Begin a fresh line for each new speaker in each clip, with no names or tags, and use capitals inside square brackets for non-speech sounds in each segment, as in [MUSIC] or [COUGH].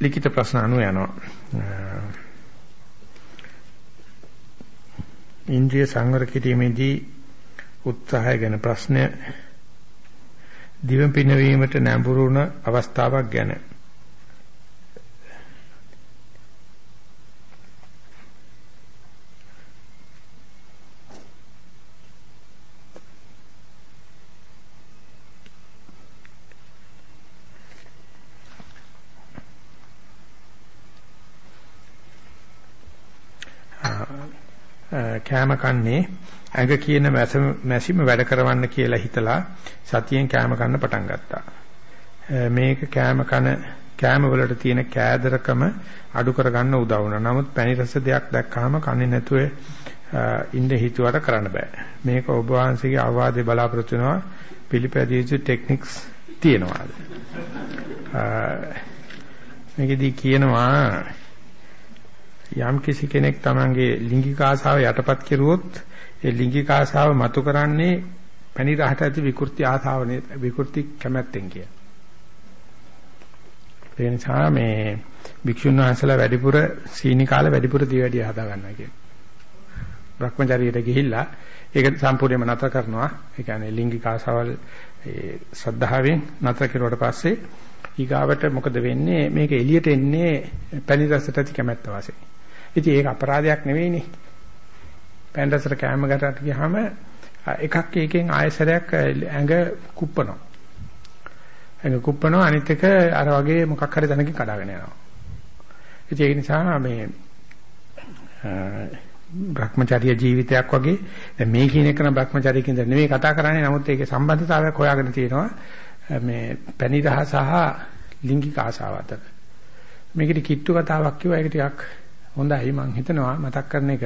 ලිඛිත ප්‍රශ්න අනුව යනවා. ඉන්ද්‍රිය සංවර කිරීමේදී උත්සාහය ගැන ප්‍රශ්න දිව පිනවීමට නැඹුරු වුණ අවස්ථාවක් ගැන කෑම කන්නේ ඇඟ කියන මැසිම වැඩ කරවන්න කියලා හිතලා සතියෙන් කෑම කන්න පටන් ගත්තා. මේක කෑම කන කෑම වලට තියෙන කෑදරකම අඩු කරගන්න උදව් වුණා. නමුත් පැණි රස දෙයක් දැක්කහම කන්නේ නැතුව ඉන්න හිතුවට කරන්න බෑ. මේක ඔබ වහන්සේගේ අවවාදේ බලාපොරොත්තු වෙනවා පිළිපැදිය යුතු ටෙක්නික්ස් තියෙනවාද? මේකෙදි කියනවා යම් කිසි කෙනෙක් තමන්ගේ ලිංගික ආසාව යටපත් කෙරුවොත් ඒ ලිංගික ආසාව මතු කරන්නේ පැණි රහට ඇති විකෘති ආසාවනේ විකෘති කැමැත්තෙන් කිය. ඒ නිසා මේ භික්ෂුන් වහන්සේලා වැඩිපුර සීනි කාලේ වැඩිපුර දිවැඩිය හදා ගන්නවා කියන. භ්‍රමචාරියට ගිහිල්ලා ඒක සම්පූර්ණයෙන්ම නතර කරනවා. ඒ කියන්නේ ලිංගික ආසාවල් ඒ ශ්‍රද්ධාවෙන් නතර කෙරුවට පස්සේ ඊගාවට මොකද වෙන්නේ මේක එළියට එන්නේ පැණි රසට ඇති කැමැත්ත වශයෙන්. ඉතින් ඒක අපරාධයක් නෙවෙයිනේ. පැන්ඩසර කැම ගැටට ගියාම එකක් එකෙන් ආයසරයක් ඇඟ කුප්පනවා. ඇඟ කුප්පනවා අනිත් එක අර වගේ මොකක් හරි තැනකින් කඩාගෙන යනවා. ඉතින් ඒ නිසා මේ භ්‍රමචර්ය ජීවිතයක් වගේ දැන් මේ කියන එක නම් භ්‍රමචර්යකින් දැන් නෙමෙයි කතා කරන්නේ නමුත් ඒකේ සම්බන්ධතාවයක් හොයාගෙන තියෙනවා මේ පැණි රහ සහ ලිංගික ආසාව අතර මේකේ කිට්ටු කතාවක් කිව්වා ඒක ටිකක් හොඳයි මම හිතනවා මතක් කරන එක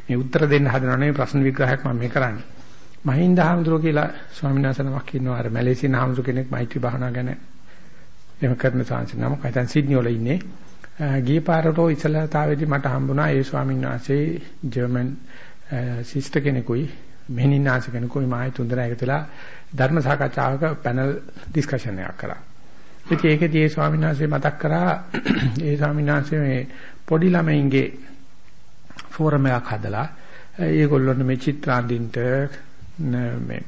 මේ උත්තර දෙන්න හදනව නෙවෙයි ප්‍රශ්න විග්‍රහයක් මම මේ කරන්නේ. මහින්ද හාමුදුරුව කියලා ස්වාමීන් වහන්සේ නමක් ඉන්නවා අර මැලේසියානු හාමුදුරුව කෙනෙක් මෛත්‍රී භාවනා ගැන එහෙම කරන සාංශ නම කයිතන් සිඩ්නි වල ඉන්නේ. ගිය පාරට ඉස්සලාතාවේදී මට හම්බුණා ඒ ස්වාමීන් වහන්සේ ජර්මන් සිස්ටර් කෙනෙකුයි මෙහෙණින්නාස කෙනෙකුයි මායි තුන්දෙනා එකතුලා ධර්ම සාකච්ඡාවක පැනල් ඩිස්කෂන් එකක් කරා. ඉතින් ඒකදී ඒ ස්වාමීන් වහන්සේ මතක් කරා [CLEARS THROAT] ඒ ස්වාමීන් වහන්සේ මේ පොඩි ළමයින්ගේ ෆෝරම් එකක් හදලා ඒගොල්ලොන්ට මේ චිත්‍රාන්දින්ට මේ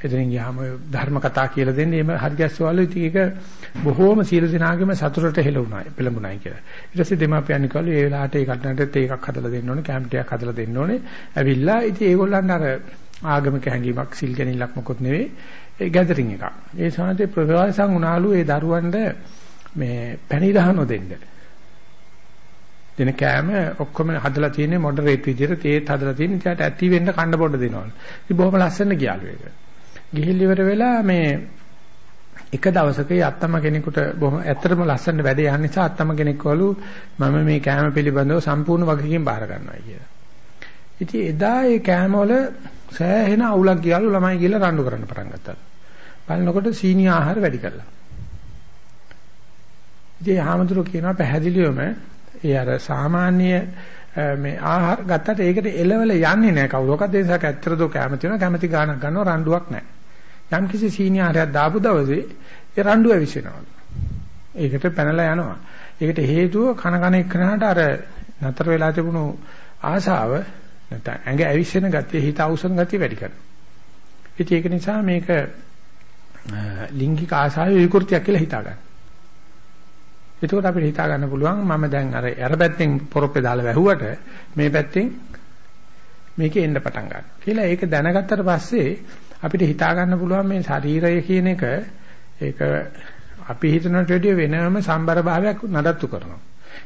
එදින් ගියාම ධර්ම කතා කියලා දෙන්නේ එම හරියස්සවලු ඉතින් ඒක බොහෝම සීල දිනාගෙම සතුටට හෙළුණායි පෙළඹුණායි කියලා. ඊට පස්සේ දෙමාපියන් කිව්වලු ඒ වෙලාවට ඒ කටනටත් ඒකක් හදලා දෙන්න ඕනේ කැම්ප් එකක් හදලා දෙන්න ඕනේ. ඇවිල්ලා ඉතින් ඒගොල්ලන් අර ආගමික හැඟීමක් සිල් ගැනීමක් මොකොත් නෙවෙයි ඒ ගැදරින් එකක්. ඒ සමාජයේ ප්‍රවාසයන් උනාලු ඒ දරුවන්ට මේ පැණි දහන දෙන්න. දෙන කෑම ඔක්කොම හදලා තියෙන්නේ මොඩරේට් විදියට තේත් හදලා තියෙන ඉතින් ඇති වෙන්න කන්න පොඩ දෙනවලු. ඉතින් බොහොම ලස්සන ගියාලු ඒක. ගිහිල් ඉවර වෙලා මේ එක දවසක අත්තම කෙනෙකුට බොහොම ඇත්තටම ලස්සන වැඩ යන නිසා අත්තම කෙනෙක්වලු මම මේ කෑම පිළිබඳව සම්පූර්ණ වගකීම් බාර ගන්නවා කියලා. ඉතින් එදා ඒ කෑම වල සෑහෙන අවුලක් ගියාලු ළමයි කියලා රණ්ඩු කරන්න පටන් ගත්තා. බලනකොට සීනි ආහාර වැඩි කළා. ඉතින් ආමතුරු කියනවා පැහැදිලිවම ඒ අර සාමාන්‍ය මේ ආහාර ගත්තට ඒකට එලවල යන්නේ නැහැ කවුරක්වත් ඒ නිසා ඇත්තටද කැමති වෙනවා කැමති ගානක් ගන්නවා රණ්ඩුවක් නැහැ. යම් කිසි සීනි ආහාරයක් දාපු දවසේ ඒ රණ්ඩුව විශ්වෙනවා. ඒකට පැනලා යනවා. ඒකට හේතුව කන කන එක්කනට අර නතර වෙලා තිබුණු ආශාව නැත්නම් ඇඟ ඇවිස්සෙන ගතිය හිත අවසන් ගතිය වැඩි කරනවා. ඉතින් ඒක නිසා මේක ලිංගික ආශාවේ විකෘතියක් කියලා හිතා ගන්න. එතකොට අපිට හිතා ගන්න පුළුවන් මම දැන් අර අර පැත්තෙන් පොරොප්පේ දාලා වැහුවට මේ පැත්තෙන් මේකේ එන්න පටන් ගන්නවා. කියලා ඒක දැනගත්තට පස්සේ අපිට හිතා ගන්න පුළුවන් මේ ශරීරය කියන එක ඒක අපි හිතනට වැඩිය වෙනම සම්බර භාවයක් නඩත්තු කරනවා.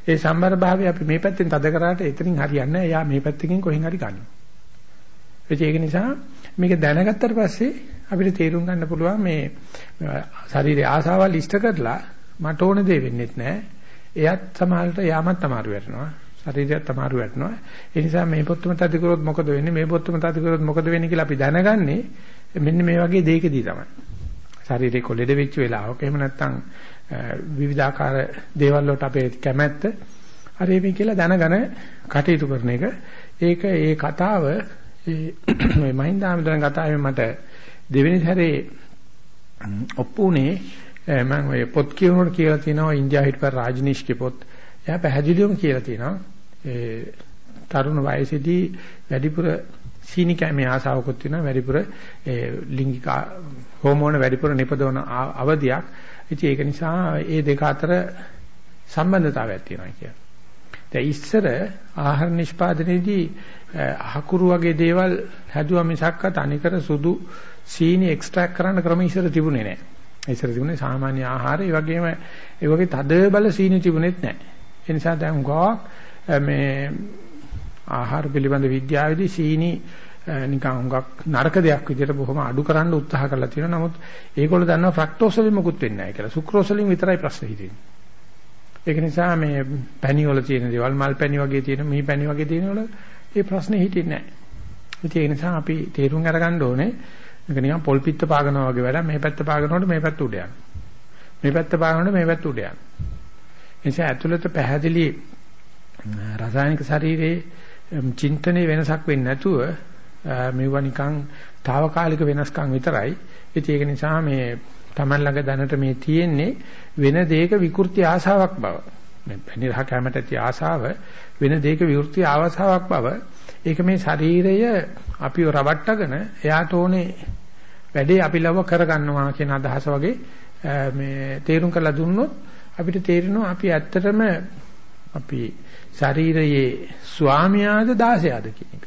ඒ සම්බර භාවය අපි මේ පැත්තෙන් තද කරාට එතනින් හරියන්නේ නැහැ. එයා මේ පැත්තකින් කොහෙන් හරි ගන්නවා. ඒක නිසා මේක දැනගත්තට පස්සේ අපිට තේරුම් ගන්න පුළුවන් මේ ශරීරයේ ආසාවල් ඉෂ්ට කරලා මට ඕන දේ වෙන්නේත් නැහැ. එයත් සමහරට යාමත් අමාරු වෙනවා. ශරීරයත් අමාරු වෙනවා. ඒ නිසා මේ පොත්තම තද කරොත් මොකද වෙන්නේ? මේ පොත්තම තද කරොත් මොකද වෙන්නේ කියලා අපි දැනගන්නේ මෙන්න මේ වගේ දෙයකදී තමයි. ශරීරේ කොලෙඩ වෙච්ච වෙලාවක එහෙම නැත්නම් විවිධාකාර දේවල් වලට අපේ කැමැත්ත හරි මේ කියලා දැනගෙන කටයුතු කරන එක. ඒක ඒ කතාව [CLEARS THROAT] මේ මහින්දාමෙන් කතාවේ මට දෙවෙනි සැරේ ඔප්පුනේ මම ඔය පොත් කියනකොට කියලා තියෙනවා ඉන්දියාව හිටපු රාජනීෂ්ගේ පොත්. එයා පැහැදිලිවම කියලා තියෙනවා ඒ තරුණ වයසේදී වැඩිපුර සීනි කැමේ ආසාවකුත් තියෙනවා වැඩිපුර ඒ ලිංගික හෝමෝන වැඩිපුර නිපදවන අවධියක්. ඉතින් ඒක නිසා ඒ දෙක අතර සම්බන්ධතාවයක් තියෙනවා කියලා. දැන් ඉස්සර ආහාර නිෂ්පාදනයේදී අහකුරු වගේ දේවල් හැදුවා මිසක්ක තනිකර සුදු සීනි එක්ස්ට්‍රැක්ට් කරන්න ක්‍රම ඉස්සර තිබුණේ නැහැ. ඉස්සර තිබුණේ සාමාන්‍ය ආහාර, ඒ වගේම ඒ වගේ තද බල සීනි තිබුණෙත් නැහැ. ඒ නිසා දැන් ගාක් මේ ආහාර පිළිබඳ විද්‍යාවේදී සීනි නිකන් හුඟක් නරක දෙයක් විදිහට බොහොම අඩු කරන්න උත්සාහ කරලා තියෙනවා. නමුත් ඒගොල්ලෝ දන්නවා ෆ්‍රක්ටෝස් වලින් මොකුත් වෙන්නේ නැහැ කියලා. සුක්‍රෝස් වලින් විතරයි ප්‍රශ්නේ හිතෙන්නේ. ඒක නිසා මේ පැණි වල තියෙන දේවල් මල් පැණි වගේ තියෙන මේ පැණි වගේ තියෙන වල ඒ ප්‍රශ්නේ හිතෙන්නේ නැහැ. ඒ නිසා අපි තේරුම් අරගන්න ඕනේ මේක නිකන් පොල් පිට පාගනවා වගේ වැඩක්. මේ පැත්ත පාගනකොට මේ පැත්ත උඩ යනවා. මේ පැත්ත පාගනකොට මේ පැත්ත උඩ යනවා. ඒ නිසා ඇතුළත පැහැදිලි රසායනික ශරීරයේ චින්තනයේ වෙනසක් වෙන්නේ නැතුව මේවා නිකන් తాවකාලික වෙනස්කම් විතරයි. ඉතින් ඒක නිසා මේ Taman ළඟ දැනට මේ තියෙන්නේ වෙන දෙයක විකෘති ආසාවක් බව. මේ පැනිරහ කැමට ඇති ආසාව වෙන දෙයක විකෘති ආසාවක් බව. ඒක මේ ශරීරය අපිව රවට්ටගෙන එයාට ඕනේ වැඩේ අපි ලව කරගන්නවා කියන අදහස වගේ මේ තේරුම් කරලා දුන්නොත් අපිට තේරෙනවා අපි ඇත්තටම අපි ශරීරයේ ස්වාමියාද දාසයාද කියන එක.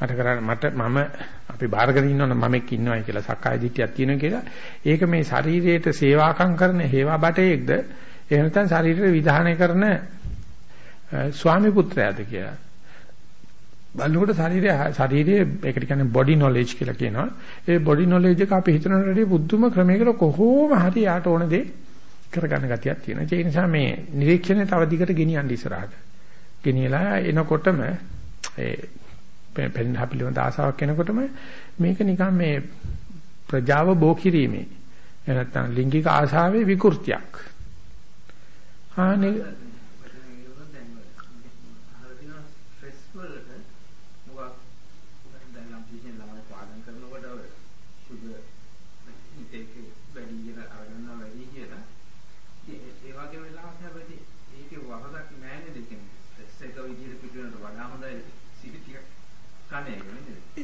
මට කරන්න මට මම අපි බාරගෙන ඉන්නවනම් මමෙක් ඉන්නවයි කියලා සක්කාය දිට්ඨියක් තියෙනවා කියලා. ඒක මේ ශරීරයට සේවාකම් කරන හේවා බටේක්ද එහෙම නැත්නම් ශරීරය විධානය කරන ස්වාමි පුත්‍රයාද කියලා. බලනකොට ශරීරය ශරීරයේ ඒකට කියන්නේ බොඩි නොලෙජ් කියලා කියනවා. ඒ බොඩි නොලෙජ් එක අපි හිතනට වඩා බුද්ධම ක්‍රමයකට කොහොම හරි යාට ඕන දේ කරගන්න ගතියක් තියෙනවා. ඒ නිසා මේ නිරීක්ෂණය තව දිගට ගෙනියන්න ඉස්සරහට. ගෙනියලා එනකොටම ඒ පෙන් හපිලිවන්ත ආසාවක් එනකොටම මේක නිකන් මේ ප්‍රජාව බෝ කිරීමේ. නැත්නම් ලිංගික ආශාවේ විකෘතියක්. ආනේ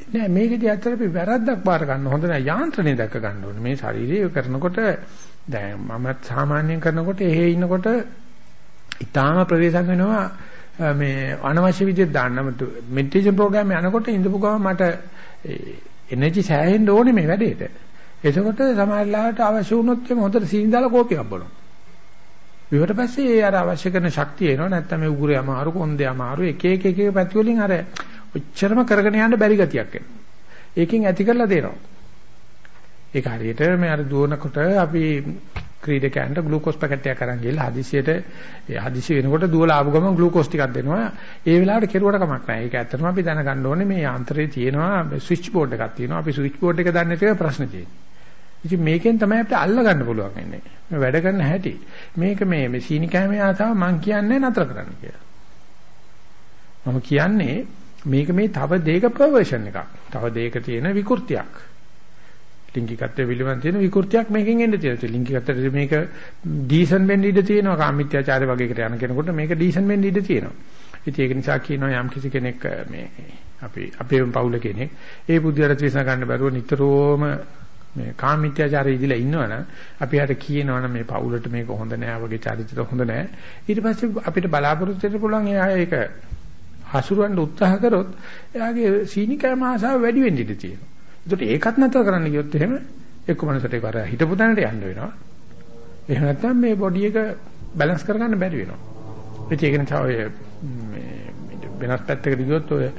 නෑ මේකදී ඇත්තට අපි වැරද්දක් බාර ගන්න හොඳ නෑ යාන්ත්‍රණය දැක ගන්න ඕනේ මේ ශරීරය කරනකොට දැන් මමත් සාමාන්‍යයෙන් කරනකොට එහෙ ඉන්නකොට ඊටාම ප්‍රවේශම් වෙනවා මේ අනවශ්‍ය විදිහට දාන්න මෙඩිටේෂන් ප්‍රෝග්‍රෑම් යනකොට ඉඳපු ගමන් මට එනර්ජි සෑහෙන්න ඕනේ මේ වැඩේට. එතකොට සමහරලාට අවශ්‍ය වුණොත් එම හොඳට සීනි දාලා කෝපියක් බොනවා. ඊට පස්සේ ඒ අර අවශ්‍ය කරන ශක්තිය එනවා නැත්නම් මේ උගුරේ අමාරු කොන්දේ අමාරු එක එක එක එක පැති වලින් අර ඔච්චරම කරගෙන යන්න බැරි ගතියක් එනවා. ඒකෙන් ඇති කරලා දෙනවා. ඒක හරියට මේ අර දුවනකොට අපි ක්‍රීඩකයන්ට ග්ලූකෝස් පැකට් එකක් අරන් ගිහලා හදිසියට ඒ හදිසි වෙනකොට දුවලා ආපු ගමන් ග්ලූකෝස් ටිකක් දෙනවා. ඒ වෙලාවට කෙරුවට කමක් නැහැ. ඒක ඇත්තටම අපි දැනගන්න ඕනේ මේ යාන්ත්‍රයේ තියෙනවා ස්විච් බෝඩ් එකක් තියෙනවා. අපි ස්විච් බෝඩ් එක දන්නේ නැතිව ප්‍රශ්න තියෙන්නේ. ඉතින් මේකෙන් තමයි අපිට අල්ල ගන්න පුළුවන් වෙන්නේ. මේ වැඩ කරන හැටි. මේක මේ මේ සීනි කැමේ ආතාව මං කියන්නේ නතර කරන්න කියලා. මම කියන්නේ මේක මේ තව දෙයක පර්වර්ෂන් එකක්. තව දෙයක තියෙන විකෘතියක්. ලිංගිකත්වයේ පිළිබඳ තියෙන විකෘතියක් මේකෙන් එන්න තියෙනවා. ලිංගිකත්වයේ මේක ඩීසන් වෙන්න ඉඩ තියෙනවා. කාමීත්‍යාචාරය වගේකට යන කෙනෙකුට මේක ඩීසන් වෙන්න ඉඩ තියෙනවා. ඉතින් ඒක නිසා කියනවා යම් කිසි කෙනෙක් මේ අපි අපේ පවුල කෙනෙක් ඒ බුද්ධියට විශ්න ගන්න බැරුව නිතරම මේ කාමීත්‍යාචාරය ඉදිලා ඉන්නවනම් අපි හට කියනවනම් මේ පවුලට මේක හොඳ නෑ වගේ චරිතය හොඳ නෑ ඊට පස්සේ අපිට බලාපොරොත්තු වෙන්න පුළුවන් එයා ඒක හසුරවන්න උත්සාහ කරොත් එයාගේ සීනිකෑම ආසාව වැඩි වෙන්න ඉඩ තියෙනවා. ඒකට ඒකත් නැතර කරන්න ගියොත් එහෙම එක්ක මනසට ඒක අර හිතපු තැනට යන්න වෙනවා. එහෙම නැත්නම් මේ බොඩි එක බැලන්ස් කරගන්න බැරි වෙනවා. ඒක නිසා ඔය මේ වෙනස් පැත්තකට ගියොත් ඔය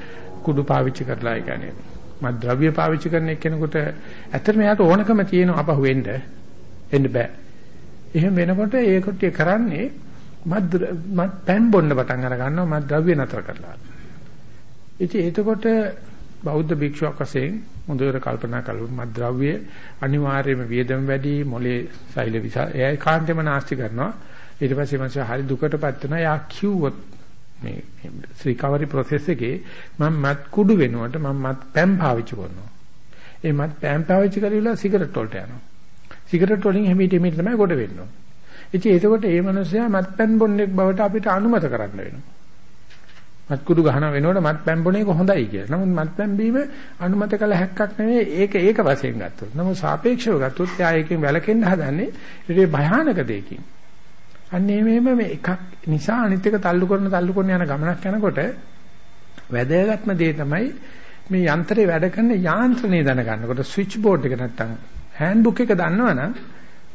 කුඩු පාවිච්චි කරලා ඒ කියන්නේ මත් ද්‍රව්‍ය පාවිච්චි කරන එක්කෙනෙකුට ඇත්තටම එයාට ඕනකම තියෙන අපහු වෙන්න එන්න බෑ. එහෙම වෙනකොට ඒකට කරන්නේ මත් මත් පෑන් බොන්න පටන් අර ගන්නවා මත් ද්‍රව්‍ය නතර කරලා. ඉතින් එතකොට බෞද්ධ භික්ෂුවක් වශයෙන් මුදවර කල්පනා කළොත් මත් ද්‍රව්‍ය අනිවාර්යයෙන්ම වියදම් වැඩි මොලේ සෛල විසා එයා කාන්තේම නාස්ති කරනවා. ඊට පස්සේ මනස හරි දුකටපත් වෙනවා. යා කිව්වොත් මේ රිකවරි process එකේ මම මත් කුඩු වෙනුවට මම මත් පෑන් පාවිච්චි කරනවා. ඒ මත් පෑන් පාවිච්චි කරලා සිගරට් වලට යනවා. සිගරට් වලින් හැමීට හැමීට තමයි ගොඩ වෙන්න ඕන. ඉතින් ඒකකොට මේ මිනිස්සයා මත්පැන් බොන්නෙක් බවට අපිට අනුමත කරන්න වෙනවා. මත්කුඩු ගහන වෙනකොට මත්පැන් බොන එක හොඳයි කියලා. නමුත් මත්පැන් බීම අනුමත කළ හැක්කක් නෙවෙයි ඒක ඒක වශයෙන් ගත්තොත්. නමුත් සාපේක්ෂව ගත්තොත් එයා ඒකෙන් වැළකෙන්න හදන්නේ ඊට භයානක දෙයකින්. අන්න ඒ මෙහෙම මේ එකක් නිසා අනිත් එක තල්ලු කරන තල්ලු කරන යන ගමනක් යනකොට වැදගත්ම දේ තමයි මේ යන්ත්‍රේ වැඩ කරන යාන්ත්‍රණය දැනගන්නකොට ස්විච් බෝඩ් එක නැත්තම් හෑන්ඩ් බුක් එක දන්නවනම්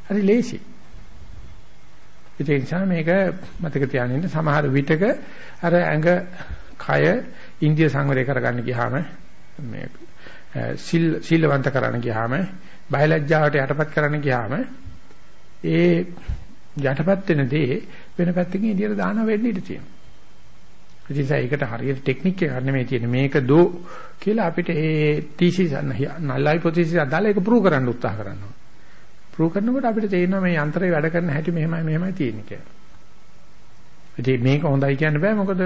හරි ලේසි. ඒ නිසා මේක මතක තියාගන්න සමහර විටක අර ඇඟ කය ඉන්දිය සංවරය කරගන්න ගියාම මේ සිල් සීලවන්ත කරන්න ගියාම බයලජ්ජාවට යටපත් කරන්න ගියාම ඒ යටපත් වෙන දේ වෙන පැත්තකින් එළියට දාන වෙන්න ඉඩ තියෙනවා. ඒ නිසා ඒකට හරියට ටෙක්නික් එකක් නෙමෙයි තියෙන්නේ මේක දෝ කියලා අපිට ඒ තීසිස් නල් හයිපොතීසිස් අදාළ ඒක ප්‍රූව් කරන්න උත්සාහ කරනවා. ප්‍රූව් කරනකොට අපිට තේරෙනවා මේ යන්ත්‍රය වැඩ කරන හැටි මෙහෙමයි මෙහෙමයි තියෙන්නේ කියලා. ඉතින් මේක හොඳයි කියන්න බෑ මොකද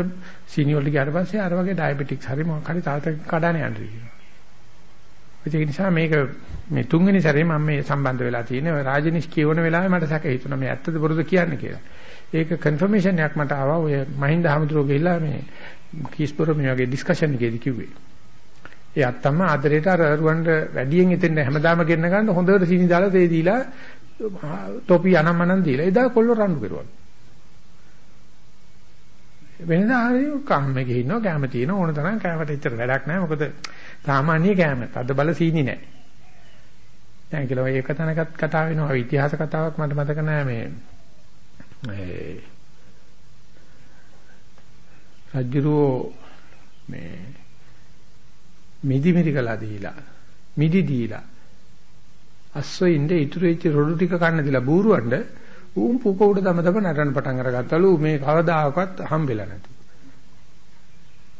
සීනි වලට ගියාට පස්සේ අර වගේ ඩයබටික්ස් හරි මොකක් හරි තාත කඩාන යනවා කියනවා. ඒ නිසා මේක මේ තුන්වෙනි සැරේ මම මේ සම්බන්ධ වෙලා තියෙන්නේ රාජනිෂ් කියවන වෙලාවේ මට සැක හිතුණා මේ ඇත්තද බොරුද කියන්නේ කියලා. ඒක කන්ෆර්මේෂන් එකක් මට ආවා ඔය මහින්ද හමුදුරෝ ගිහිල්ලා මේ කීස්පොර මේ වගේ ඩිස්කෂන් එකේදී කිව්වේ. ඒ අත්තම්ම ආදරේට අර අරුවන්ට වැඩියෙන් එතෙන් හැමදාම ගෙන්න ගන්න හොඳට සීනි දාලා තේ දීලා ටොපි අනම්මනම් දීලා එදා කොල්ල රණ්ඩු කරුවා. වෙනදා හරි කාමයේ ගිහිනවා කැම තියෙන ඕන තරම් කෑමට ඉතර වැඩක් නැහැ මොකද සාමාන්‍ය කෑම තද බල සීනි නැහැ. දැන් කියලා ඒක තැනකත් කතා වෙනවා ඉතිහාස කතාවක් මට මතක නැහැ මේ මේ රජුරෝ මේ මිදි මිරිකලා දීලා මිදි දීලා අස්සොයින්ද ඉතුරු වෙච්ච රොඩු ටික කන්න දීලා බූරුවන්ඩ ඌම් පුක උඩ තම තම නටන පටන් අරගත්තලු මේ කවදාකවත් හම්බෙලා නැති.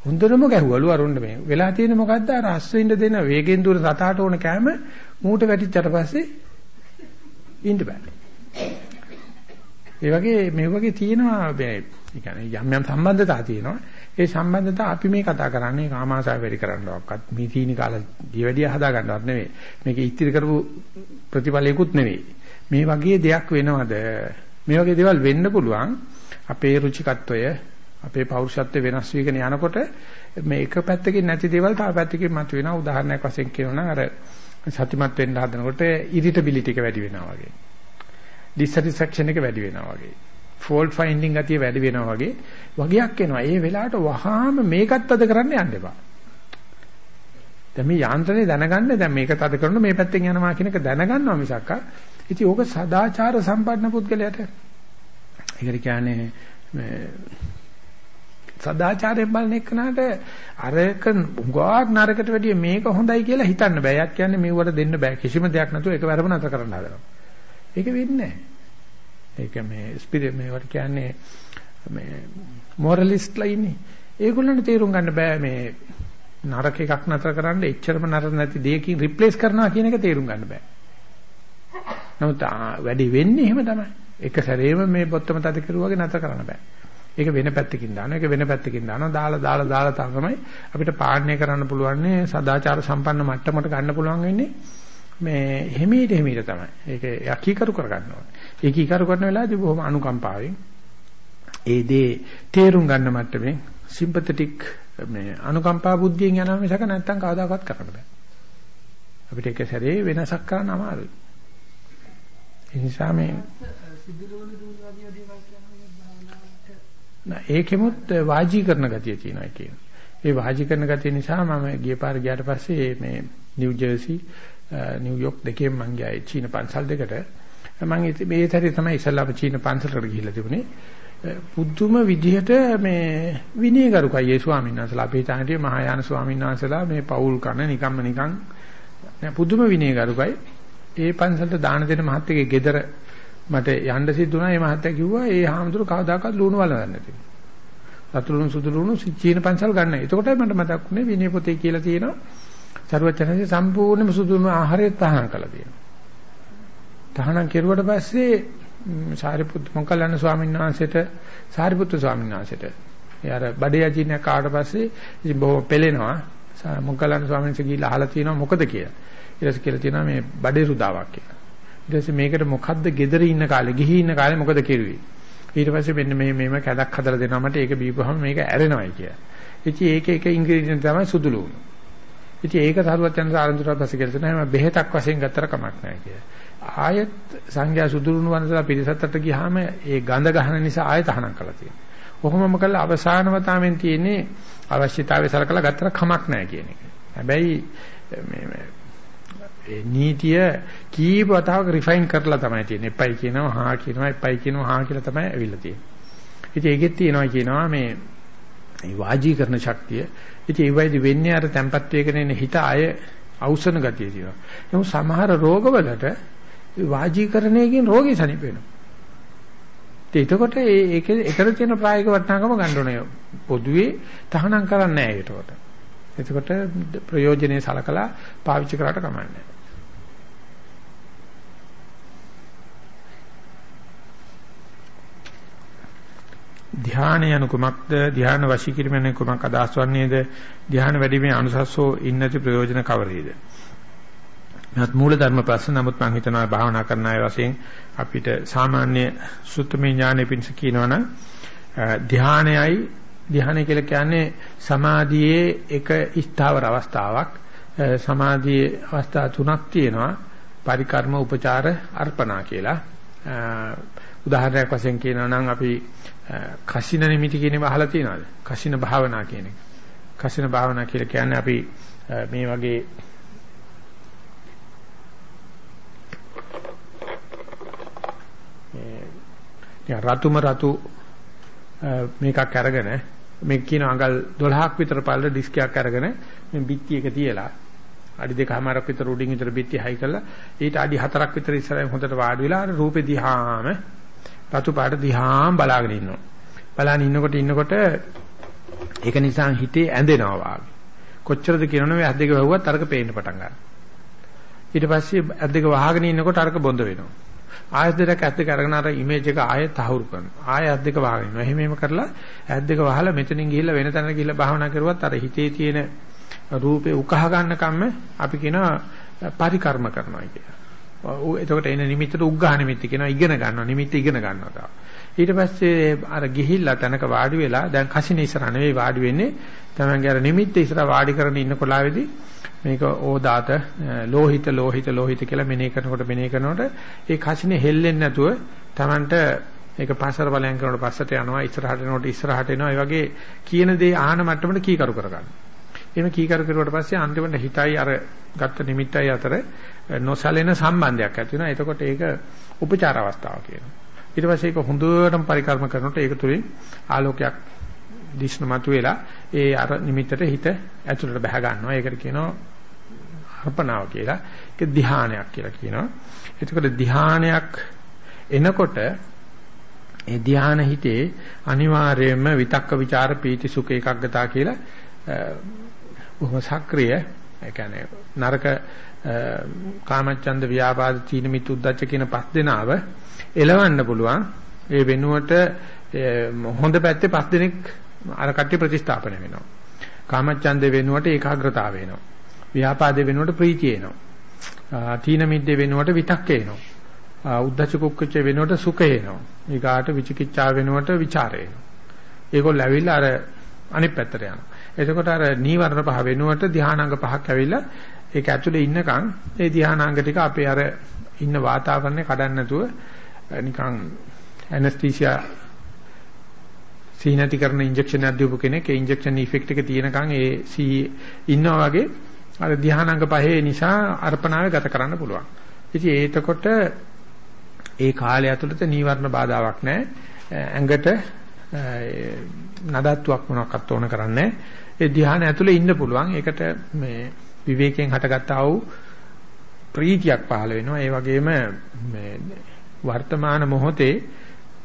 හොඳටම ගැහුවලු අරුන්න මේ. වෙලා තියෙන්නේ මොකද්ද? අර අස්සොයින්ද දෙන වේගෙන් දුර සතාට ඕන කෑම මූට වැටිච්චට පස්සේ ඉන්න බෑ. ඒ වගේ මේ වගේ තියෙනවා මේ කියන්නේ යම් යම් සම්බන්ධතා තියෙනවා. ඒ සම්බන්ධතා අපි මේ කතා කරන්නේ කාමාශාව වැඩි කරන්නවක්වත් මේ තීනි කාල දියවැඩිය හදා ගන්නවත් නෙවෙයි. මේක ඉස්තිර කරපු ප්‍රතිඵලයකුත් නෙවෙයි. මේ වගේ දෙයක් වෙනවද? මේ වගේ දේවල් වෙන්න පුළුවන් අපේ රුචිකත්වය අපේ පෞරුෂත්වය වෙනස් වීගෙන යනකොට මේ එක පැත්තකින් නැති දේවල් තව පැත්තකින් මතුවෙනවා. උදාහරණයක් වශයෙන් කියනවා අර සතිමත් වෙන්න හදනකොට ඉරිටබිලිටි එක වැඩි වෙනවා වගේ. ඩිසැටිස්ෆැක්ෂන් එක වැඩි වෙනවා වගේ. ෆෝල්ට් ෆයින්ඩින් ගතිය වැඩි වෙනවා වගේ වගයක් එනවා. ඒ වෙලාවට වහාම මේකත් අද කරන්න යන්න එපා. දැන් මේ යාන්ත්‍රණය දැනගන්න දැන් මේක තද කරන මේ පැත්තෙන් යනවා කියන එක දැනගන්නවා මිසක් ඉතින් ඕක සදාචාර සම්පන්න පුද්ගලයාට ඒකට කියන්නේ මේ සදාචාරයෙන් බලන එක්කනට අරක උගාක් නරකට වැඩිය මේක හොඳයි කියලා හිතන්න බෑ. යක් කියන්නේ මෙවට දෙන්න බෑ. කිසිම දෙයක් නැතුව එකවරම නතර කරන්න හදනවා. ඒක වෙන්නේ නැහැ. ඒක මේ ස්පිරිට් මේවට කියන්නේ මේ මොරලිස්ට්ලා ඉන්නේ. ඒගොල්ලන්ට තේරුම් ගන්න බෑ මේ නරක එකක් නතර කරන්න එච්චරම නරක නැති දෙයකින් රිප්ලේස් කරනවා කියන එක තේරුම් ගන්න බෑ. නමුත් වැඩි වෙන්නේ එහෙම තමයි. එක සැරේම මේ බොත්තම තද කරුවාගේ නතර කරන්න බෑ. ඒක වෙන පැත්තකින් දානවා. ඒක වෙන පැත්තකින් දානවා. දාලා දාලා දාලා තමයි අපිට පාලනය කරන්න පුළුවන් සදාචාර සම්පන්න මට්ටමකට ගන්න පුළුවන් වෙන්නේ මේ හිමීට හිමීට තමයි. ඒක යකීකරු කරගන්න ඕනේ. ඒකීකරු කරන වෙලාවදී බොහොම අනුකම්පාවෙන් ඒ දේ තේරුම් ගන්න මට්ටමේ සිම්පතටික් මේ අනුකම්පා බුද්ධියෙන් යනවා මිසක නැත්තම් කවදාකවත් කරන්න බෑ. අපිට ඒක සැරේ වෙනසක් කරන්න අමාරුයි. ඒ නිසා මේ ඒකෙමුත් වාජීකරණ ගතිය තියෙනවා කියන. ඒ වාජීකරණ ගතිය නිසා මම ගිය පාර ගියාට පස්සේ මේ නිව් ජර්සි නිව්යෝක් දෙකෙන් මං ගියා චීන පන්සල් දෙකට. මම මේ තරේ තමයි ඉස්සල්ලාම චීන පන්සලට ගිහිල්ලා තිබුණේ. පුදුම විදිහට මේ විනයගරුකයි ඒ ස්වාමීන් වහන්සේලා අපේ තාන්ටියේ මහායාන ස්වාමීන් වහන්සේලා මේ පෞල් කන නිකම්ම නිකන් පුදුම විනයගරුකයි. ඒ පන්සලට දාන දෙන මහත්තයගේ ගෙදර මට යන්න සිද්ධ වුණා. ඒ මහත්තයා කිව්වා ඒ හාමුදුරු කවදාකවත් ලුණු වලඳන්නේ නැති. රතු ලුණු සුදු ලුණු චීන පන්සල් ගන්න. එතකොටයි මට මතක් වුණේ විනය පොතේ කියලා තියෙනවා. සර්වචනසේ සම්පූර්ණයෙන්ම සුදුම ආහාරය තහනම් කළා තියෙනවා. තහනම් කෙරුවට පස්සේ සාරිපුත් මොකල්ලාන ස්වාමීන් වහන්සේට සාරිපුත්තු ස්වාමීන් වහන්සේට ඒ අර බඩේ අජීනයක් ආවට පස්සේ ඉතින් බොහොම පෙළෙනවා. මොකල්ලාන ස්වාමීන් වහන්සේ ගිහිල්ලා අහලා තියෙනවා මොකද කියලා. ඊට පස්සේ කියලා තියෙනවා මේ බඩේ රුදාවක් කියලා. ඊට පස්සේ මේකට මොකද්ද gedare ඉන්න කාලේ ගිහි ඉන්න කාලේ මොකද කෙරුවේ ඊට පස්සේ මෙන්න මේ මේම කැදක් හදලා දෙනවා මට ඒක බීපුවහම මේක ඇරෙනවයි කියලා. ඉතින් ඒක එක ඉන්ග්‍රීඩියන්ට් තමයි සුදු ලුණු. ඉතින් ඒක සරුවත් යන ආරම්භුරත් පස්සේ කියලා තියෙනවා මම බෙහෙතක් වශයෙන් ගත්තට කමක් නැහැ කියලා. ආයෙත් සංඝයා සුදු ලුණු වන්දලා පිරිසත්තට ගියාම ඒ ගඳ ගහන නිසා ආයෙ තහනම් කළා තියෙනවා. කොහොමම කළා අවසාන වතාවෙන් තියෙන්නේ අවශ්‍යතාවය සලකලා ගත්තට කමක් නැහැ කියන එක. හැබැයි මේ ඒ නීතිය කීප වතාවක රිෆයින් කරලා තමයි තියෙන්නේ. එපයි කියනවා, හා කියනවා, එපයි කියනවා, හා කියලා තමයි ඇවිල්ලා තියෙන්නේ. ඉතින් ඒකෙත් තියෙනවා කියනවා මේ මේ වාජීකරණ ශක්තිය. ඉතින් ඒ වයිදි වෙන්නේ අර tempat වේගන එන හිත අය අවසන ගතිය තියෙනවා. නමුත් සමහර රෝගවලට වාජීකරණයකින් රෝගී සනීප වෙනවා. එතකොට ඒකේ එකට තියෙන ප්‍රායෝගික වටිනාකම ගන්න ඕනේ. පොදුවේ තහනම් කරන්නේ නැහැ ඒකට. එතකොට ප්‍රයෝජනේ සලකලා පාවිච්චි කරාට කමන්නේ ධ්‍යාන යන කුමක්ද ධ්‍යාන වශී කිරීමෙන් කුමක් අදහස් වන්නේද ධ්‍යාන වැඩිමේ අනුසස්සෝ ඉන්නති ප්‍රයෝජන කවරේද මහත් මූල ධර්ම ප්‍රශ්න නමුත් මම හිතනවා භාවනා කරන අය වශයෙන් අපිට සාමාන්‍ය සුත්තමේ ඥානෙ පිණිස කියනවනම් ධ්‍යානයයි ධ්‍යානය කියලා කියන්නේ සමාධියේ එක ස්ථාවර අවස්ථාවක් සමාධියේ අවස්ථා තුනක් තියෙනවා පරිකර්ම උපචාර අර්පණා කියලා උදාහරණයක් වශයෙන් කියනවා නම් අපි කසින නිමිති කියන ඒවා අහලා තියෙනවද? කසින භාවනා කියන එක. කසින භාවනා කියලා කියන්නේ අපි මේ වගේ රතුම රතු මේකක් අරගෙන මේ කියන අඟල් 12ක් විතර පළල ඩිස්කයක් අරගෙන මේ බිත්ති එක තියලා අඩි දෙකමාරක් විතර උඩින් විතර බිත්ති හයි කරලා ඊට අඩි 4ක් විතර ඉස්සරහින් හොඳට වාඩි වෙලා අර රූපේ දිහාම රතු පාට දිහාම බලාගෙන ඉන්නවා. බලාගෙන ඉන්නකොට ඉන්නකොට ඒක නිසා හිතේ ඇඳෙනවා වාගේ. කොච්චරද කියනවනේ ඇස් දෙක වහුවත් අරක පේන්න පටන් ගන්නවා. ඊට පස්සේ ඇස් දෙක වහගෙන ඉන්නකොට අරක බොඳ වෙනවා. ආයත් දෙක ඇස් දෙක අරගෙන අර ඉමේජ් එක ආයෙත් තහවුරු කරනවා. ආයෙ ඇස් දෙක වහගෙන ඉන්නවා. එහෙම එහෙම කරලා ඇස් දෙක වහලා මෙතනින් ගිහිල්ලා වෙන තැනකට ගිහිල්ලා භාවනා කරුවත් අර හිතේ තියෙන රූපේ උකහා ගන්න කම්ම අපි කියනවා පරිකර්ම කරනවා කියලා. එතකොට එන නිමිත්තට උග්ඝා නිමිත්ත කියනවා ඉගෙන ගන්නවා නිමිත්ත ඉගෙන ගන්නවා තාම. ඊට පස්සේ අර ගිහිල්ලා තැනක වාඩි වෙලා දැන් කසින ඉස්සර නෙවෙයි වාඩි වෙන්නේ තමන්ගේ අර නිමිත්ත ඉස්සර වාඩි කරගෙන ඉන්න කොලාවේදී මේක ඕදාත ලෝහිත ලෝහිත ලෝහිත කියලා මෙනෙහි කරනකොට මෙනෙහි කරනකොට ඒ කසිනේ හෙල්ලෙන්නේ නැතුව තමන්ට ඒක පස්සර බලයන් කරනකොට පස්සට යනවා ඉස්සරහට එනකොට ඉස්සරහට එනවා ඒ වගේ කියන දේ ආහන මට්ටමට කීකරු කරගන්න. එහෙම කීකරු කරුවට පස්සේ අන්තිමට හිතයි අර ගත්ත නිමිත්තයි අතර නොසැලෙන සම්බන්ධයක් ඇති වෙනවා. එතකොට ඒක උපචාර අවස්ථාව කියනවා. ඊට පස්සේ ඒක හොඳටම පරිකර්ම කරනකොට ඒක තුලින් ආලෝකයක් දිස්න මතුවෙලා ඒ අර නිමිත්තට හිත ඇතුළට බහ ගන්නවා. ඒකට කියනවා අර්පණාව කියලා. ඒක ධ්‍යානයක් කියලා කියනවා. එතකොට ධ්‍යානයක් එනකොට ඒ ධ්‍යාන හිතේ අනිවාර්යයෙන්ම විතක්ක ਵਿਚාර පීති සුඛ ඒකග්ගතා කියලා බොහොම සක්‍රිය ඒ කියන්නේ නරක කාමච්ඡන්ද ව්‍යාපාද තීන මිත් උද්දච්ච කියන පස් දෙනාව එලවන්න පුළුවන් ඒ වෙනුවට හොඳ පැත්තේ පස් දෙනෙක් අර කට්ටිය ප්‍රතිස්ථාපන වෙනවා. කාමච්ඡන්දේ වෙනුවට ඒකාග්‍රතාව වෙනවා ව්‍යාපාදේ වෙනුවට ප්‍රීතිය එනවා. තීන මිද්දේ වෙනුවට විතක්ක එනවා. උද්දච්ච කුක්කුච්ච වෙනුවට සුඛ එනවා. ඊගාට විචිකිච්ඡා වෙනුවට ਵਿਚාරය එනවා. ඒගොල්ලෝ ඇවිල්ලා අර අනිත් පැත්තට යනවා. එතකොට අර නීවරණ පහ වෙනුවට ධානාංග පහක් ඇවිල්ලා ඒක ඇතුලේ ඉන්නකම් ඒ ධානාංග ටික අපේ අර ඉන්න වාතාවරණය කඩන්න නැතුව නිකන් ඇනස්තීසියා සීනති කරන ඉන්ජෙක්ෂන් එකක් දීපු කෙනෙක් ඒ ඉන්ජෙක්ෂන් ඉෆෙක්ට් එක තියෙනකන් ඒ සී ඉන්නවා වගේ අර ධානාංග පහේ නිසා අර්පණාවේ ගත කරන්න පුළුවන්. ඉතින් ඒතකොට ඒ කාලය ඇතුළත නීවරණ බාධාවක් නැහැ. ඇඟට නඩත්තුවක් මොනක්වත් ඕන කරන්නේ ඒ ධ්‍යාන ඇතුලේ ඉන්න පුළුවන්. ඒකට මේ විවේකයෙන් හටගත්තා වූ ප්‍රීතියක් පහළ වෙනවා. ඒ වගේම මේ වර්තමාන මොහොතේ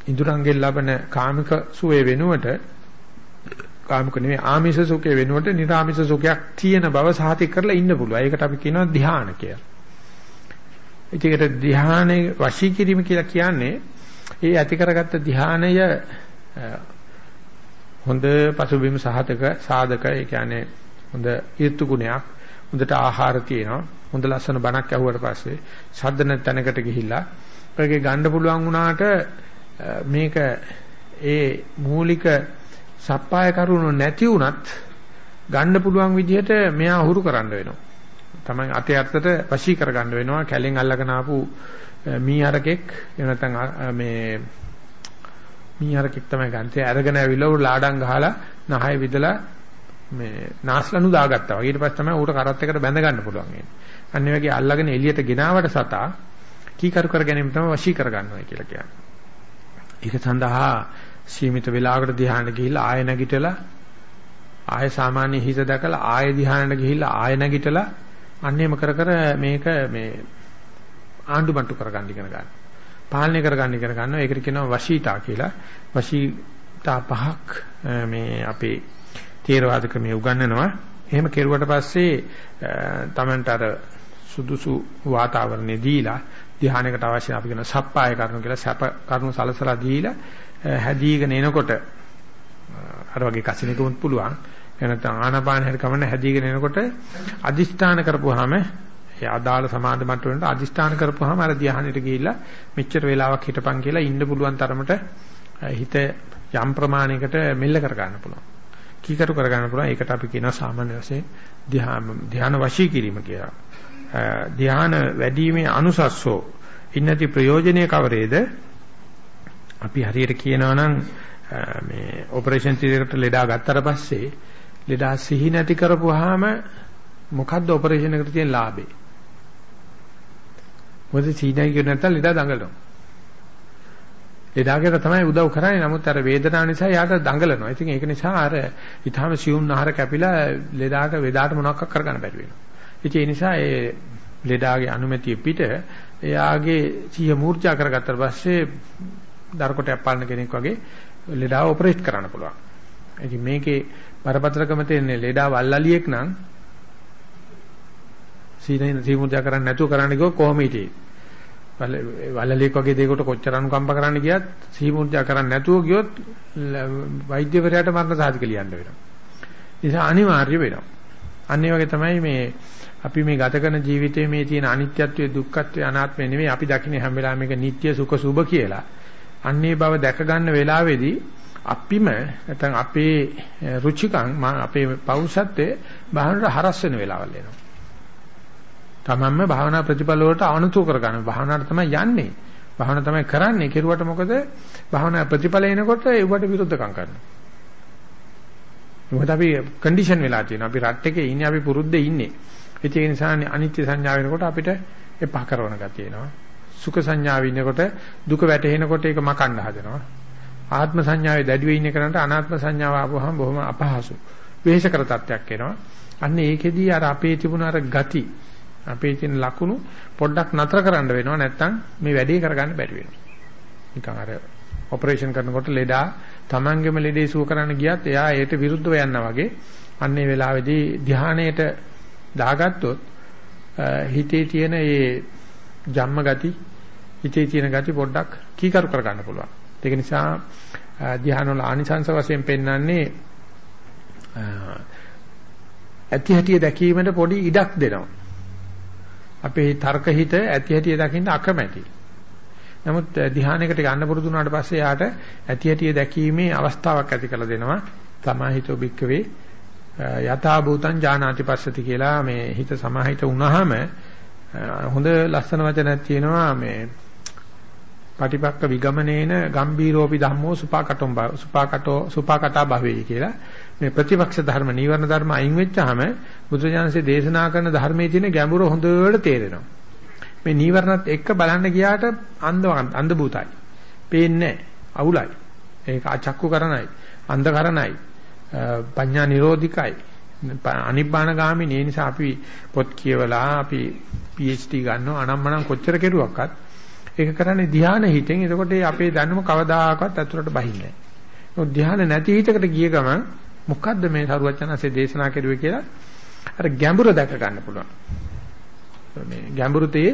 ඉඳුරංගෙන් ලබන කාමික සුවේ වෙනුවට කාමික නෙවෙයි ආමිෂ සුඛේ වෙනුවට නිර්ආමිෂ සුඛයක් තියෙන බව සාතික කරලා ඉන්න පුළුවන්. ඒකට අපි කියනවා ධ්‍යාන කියලා. ඒකට ධ්‍යානයේ වශී කිරීම කියලා කියන්නේ ඒ ඇති කරගත්ත ධ්‍යානය හොඳ පසුබිම් සහතක සාධක ඒ කියන්නේ හොඳ ඍතු ගුණයක් හොඳට ආහාර තියෙනවා. හොඳ ලස්සන බණක් ඇහුවට පස්සේ ශබ්ද නැතනකට ගිහිල්ලා ඒකේ ගන්න පුළුවන් වුණාට මේක ඒ මූලික සප්පාය කරුණු නැති වුණත් ගන්න පුළුවන් විදිහට මෙයා හුරු කරන්න වෙනවා. තමයි අතේ අතට වශී කරගන්න වෙනවා. කැලෙන් අල්ලගෙන ආපු මීහරකෙක් එහෙම නැත්නම් මේ මීහරකෙක් තමයි ගන්තේ අරගෙන ඇවිල්ලා උඩ ලාඩම් ගහලා නහය විදලා මේ නාස්ලනු දාගත්තා. ඊට පස්සේ තමයි ඌට කරත් එකට බැඳ ගන්න පුළුවන් වෙන්නේ. අන්න ඒ වගේ අල්ලගෙන එළියට ගෙනාවට සතා කීකරු කර ගැනීම තමයි වශී කර ගන්නවා කියලා කියන්නේ. ඒක සඳහා සීමිත වේලාවකට ධ්‍යානෙ ගිහිල්ලා ආය නැගිටලා ආය සාමාන්‍ය හිත දැකලා ආය ධ්‍යානෙට ගිහිල්ලා ආය නැගිටලා අන්නේම කර කර මේක මේ ආණ්ඩුමට්ටු කරගන්න ඉගෙන ගන්න. පාලනය කරගන්න ඉගෙන ගන්නවා. ඒකට කියනවා වශීතා කියලා. වශීතා පහක් මේ අපේ තේරවාද ක්‍රමයේ උගන්වනවා. එහෙම කෙරුවට පස්සේ තමන්ට අර සුදුසු වාතාවරණය දීලා ධ්‍යානයකට අවශ්‍ය අපි කියන සප්පාය කරනු කියලා සැප කරුණු සලසලා දීලා හැදීගෙන එනකොට අර වගේ කසිනකමුත් පුළුවන් එනතන ආනාපාන හැර කමන්න හැදීගෙන එනකොට අදිෂ්ඨාන කරපුවාම ඒ අදාළ සමාධි මට්ටමට අදිෂ්ඨාන කරපුවාම අර ධ්‍යානෙට ගිහිල්ලා මෙච්චර වෙලාවක් හිටපන් කියලා ඉන්න පුළුවන් තරමට හිත යම් ප්‍රමාණයකට මෙල්ල කර ගන්න පුළුවන්. කීකරු කර ගන්න පුළුවන්. ඒකට අපි කියනවා සාමාන්‍ය වශයෙන් ධ්‍යාන ධ්‍යාන වශී කිරීම කියලා. ධ්‍යාන වැඩිීමේ අනුසස්සෝ ඉන්නති ප්‍රයෝජනීය කවරේද? අපි හරියට කියනවා නම් මේ ඔපරේෂන් තියටර් ලෙඩා ගත්තට පස්සේ ලෙඩා සිහි නැති කරපුවාම මොකද්ද ඔපරේෂන් එකට තියෙන ලාභේ? මොකද සීනයි කියන නැත්නම් ලෙඩා දඟලනවා. ලෙඩාකට තමයි උදව් කරන්නේ. නමුත් අර වේදනාව නිසා යාට දඟලනවා. ඉතින් ඒක නිසා අර ඊටාම සියුම් නහර කැපිලා ලෙඩාට වේදාට මොනවක් කරගන්න බැරි වෙනවා. ඉතින් ඒ නිසා ඒ ලෙඩාගේ අනුමැතිය පිට එයාගේ සිය මූර්ජා කරගත්තට පස්සේ දරකොටයක් පාලන කෙනෙක් වගේ ලෙඩාව ඔපරේට් කරන්න පුළුවන්. ඉතින් මේකේ බරපතලකම තියෙන්නේ ලෙඩාව අල්ලලියෙක් නම් සීනින් සීමුද්‍යා කරන්නේ නැතුව කරන්න ගියොත් කොහොම හිටියේ? වලලියෙක් වගේ දෙයකට කොච්චර අනුකම්ප කරන්න ගියත් සීමුද්‍යා කරන්නේ නැතුව ගියොත් වෛද්‍යවරයාට මරණ සාධක ලියන්න වෙනවා. නිසා අනිවාර්ය වෙනවා. අන්න වගේ තමයි මේ අපි මේ ගත කරන ජීවිතයේ මේ තියෙන අනිත්‍යත්වයේ දුක්ඛත්වයේ අනාත්මය නෙමෙයි අපි දකින්නේ හැම වෙලාවෙම මේක නිට්ටය සුඛ සුභ කියලා. අන්නේ බව දැක ගන්න වෙලාවේදී අපිම නැත්නම් අපේ රුචිකම් අපේ පෞෂත්වයේ බාහිර හරස් වෙන වෙලාවල් එනවා. තමන්ම භාවනා ප්‍රතිඵල වලට අනුතු කරගන්න. භාවනාවට තමයි යන්නේ. භාවනාව තමයි කරන්නේ. කෙරුවට මොකද? භාවනා ප්‍රතිඵල එනකොට ඒවට විරුද්ධකම් කරනවා. මොකද අපි කන්ඩිෂන් වෙලා තියෙනවා. අපි රට් එකේ ඉන්නේ අපි පුරුද්දේ ඉන්නේ. ඒ නිසා අනිත්‍ය සංඥා වෙනකොට අපිට එපා කරන ගතිය එනවා. සුඛ සංඥාව ඉන්නකොට දුක වැටහෙනකොට ඒක මකන්න හදනවා. ආත්ම සංඥාවේ දැඩි වෙ ඉන්න කරන්ට අනාත්ම සංඥාව ආවොහම බොහොම අපහසු. වෙහෙස කර තත්යක් එනවා. අන්න ඒකෙදී අර අපේ තිබුණ අර ගති අපේ තියෙන ලකුණු පොඩ්ඩක් නතර කරන්න වෙනවා නැත්නම් මේ වැඩේ කරගන්න බැරි වෙනවා. නිකන් අර ඔපරේෂන් කරනකොට ලෙඩා Tamanගෙම ලෙඩේ සුව කරන්න ගියත් එයා ඒට විරුද්ධව යනවා වගේ අන්නේ වෙලාවේදී ධානයේට දාගත්තොත් හිතේ තියෙන මේ ජම්ම ගති හිතේ තියෙන ගති පොඩ්ඩක් කීකරු කරගන්න පුළුවන්. ඒක නිසා ධ්‍යාන වල ආනිසංස වශයෙන් පෙන්වන්නේ ඇති හැටිය දැකීමට පොඩි ඉඩක් දෙනවා. අපේ තර්ක හිත ඇති හැටිය දකින්න අකමැති. නමුත් ධ්‍යානයකට ගන්න පුරුදු වුණාට පස්සේ යාට ඇති හැටිය දැකීමේ අවස්ථාවක් ඇති කළ දෙනවා. සමාහිතෝ භික්කවේ යථා භූතං ඥානාති පස්සති කියලා මේ හිත සමාහිත වුණාම හොඳ ලස්සන වචනයක් තියෙනවා මේ පටිපක්ක විගමනේන ගම්බීරෝපි ධම්මෝ සුපාකටොම් සුපාකටෝ සුපාකටා භවේ කියලා මේ ප්‍රතිපක්ෂ ධර්ම නීවරණ ධර්ම අයින් වෙච්චාම බුදුජානසේ දේශනා කරන ධර්මයේ තියෙන ගැඹුර හොඳට තේරෙනවා. මේ නීවරණත් එක්ක බලන්න ගියාට අන්ධ අන්ධ භූතයි. පේන්නේ අවුලයි. ඒක අචක්කු කරණයි. අන්ධ කරණයි. පඤ්ඤා නිරෝධිකයි. අනිබ්බාන ගාමිනී ඒ නිසා අපි පොත් කියවලා අපි PhD ගන්නවා අනම්මනම් කොච්චර කෙරුවක්වත් ඒක කරන්නේ ධ්‍යාන හිතෙන්. එතකොට අපේ දැනුම කවදාකවත් අතුරට බහින්නේ නැහැ. ධ්‍යාන නැති හිතකට ගිය ගමන් මොකද්ද මේ සරුවචනanse දේශනා කරුවේ කියලා අර ගැඹුර දැක ගන්න පුළුවන්. මේ ගැඹුරුතේ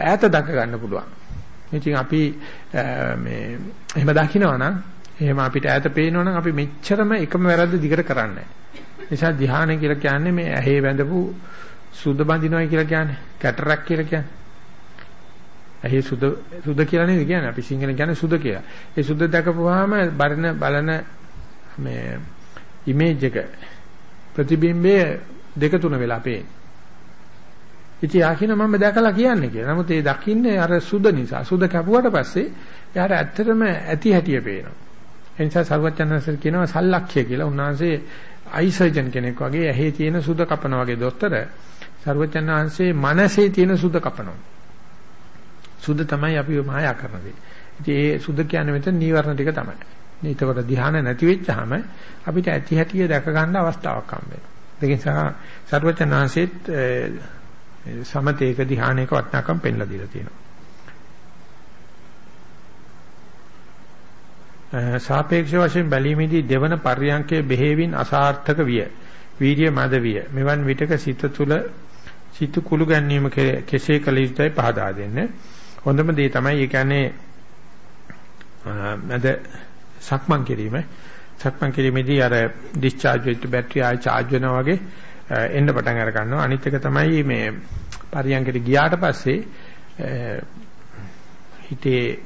ඈත දැක ගන්න පුළුවන්. ඉතින් අපි මේ එහෙම දකිනවා නම් එහෙම අපිට ඈත පේනවා නම් අපි මෙච්චරම එකම වැරද්ද දිගට කරන්නේ නැහැ. නිසා ධ්‍යාන කියලා කියන්නේ මේ ඇහි වැඳපු සුද බඳිනවයි කියලා කියන්නේ කැටරක් කියලා කියන්නේ. ඇහි සුද සුද කියලා නේද කියන්නේ අපි සිංහලෙන් කියන්නේ සුද කියලා. ඒ සුද දැකපුවාම බලන බලන මේ ඉමේජ් එක ප්‍රතිබිම්බයේ දෙක තුන වෙලා පේන. ඉතින් ආකින මම දැකලා කියන්නේ කියලා. නමුත් ඒ දකින්නේ අර සුද නිසා. සුද කැපුවට පස්සේ එයාට ඇත්තටම ඇති හැටිය පේනවා. ඒ නිසා සර්වඥාන්සේ කියනවා සල්ලක්ෂ්‍ය කියලා. උන්වහන්සේ අයි සර්ජන් කෙනෙක් වගේ ඇහි තියෙන සුද කපන වගේ දොස්තර සර්වඥාන්සේ මනසේ තියෙන සුද කපනවා. සුද තමයි අපි මායා කරන දේ. ඉතින් ඒ සුද කියන්නේ මෙතන නීවරණ ටික තමයි. ඒතකොට ධ්‍යාන නැති වෙච්චාම අපිට ඇති හැටිය දැක ගන්න අවස්ථාවක් හම්බ වෙනවා. ඒ නිසා සර්වචනාංශෙත් සමතේක ධ්‍යානයක වටනකම් පෙන්ලා දීලා තියෙනවා. සාපේක්ෂ වශයෙන් බැලීමේදී දෙවන පර්යංකයේ බෙහෙවින් අසාර්ථක විය. වීර්ය මද විය. මෙවන් විටක සිත තුළ සිත කුළු ගැනීම කෙසේ කළ යුතුයි පහදා දෙන්න. හොඳම දේ තමයි ඒ කියන්නේ මද සක්මන් කිරීම. සක්මන් කිරීමේදී අර ඩිස්චාර්ජ් වෙච්ච බැටරිය ආයි charge වෙනවා වගේ එන්න පටන් අර ගන්නවා. අනිත් එක තමයි මේ පරියන්කට ගියාට පස්සේ හිතේ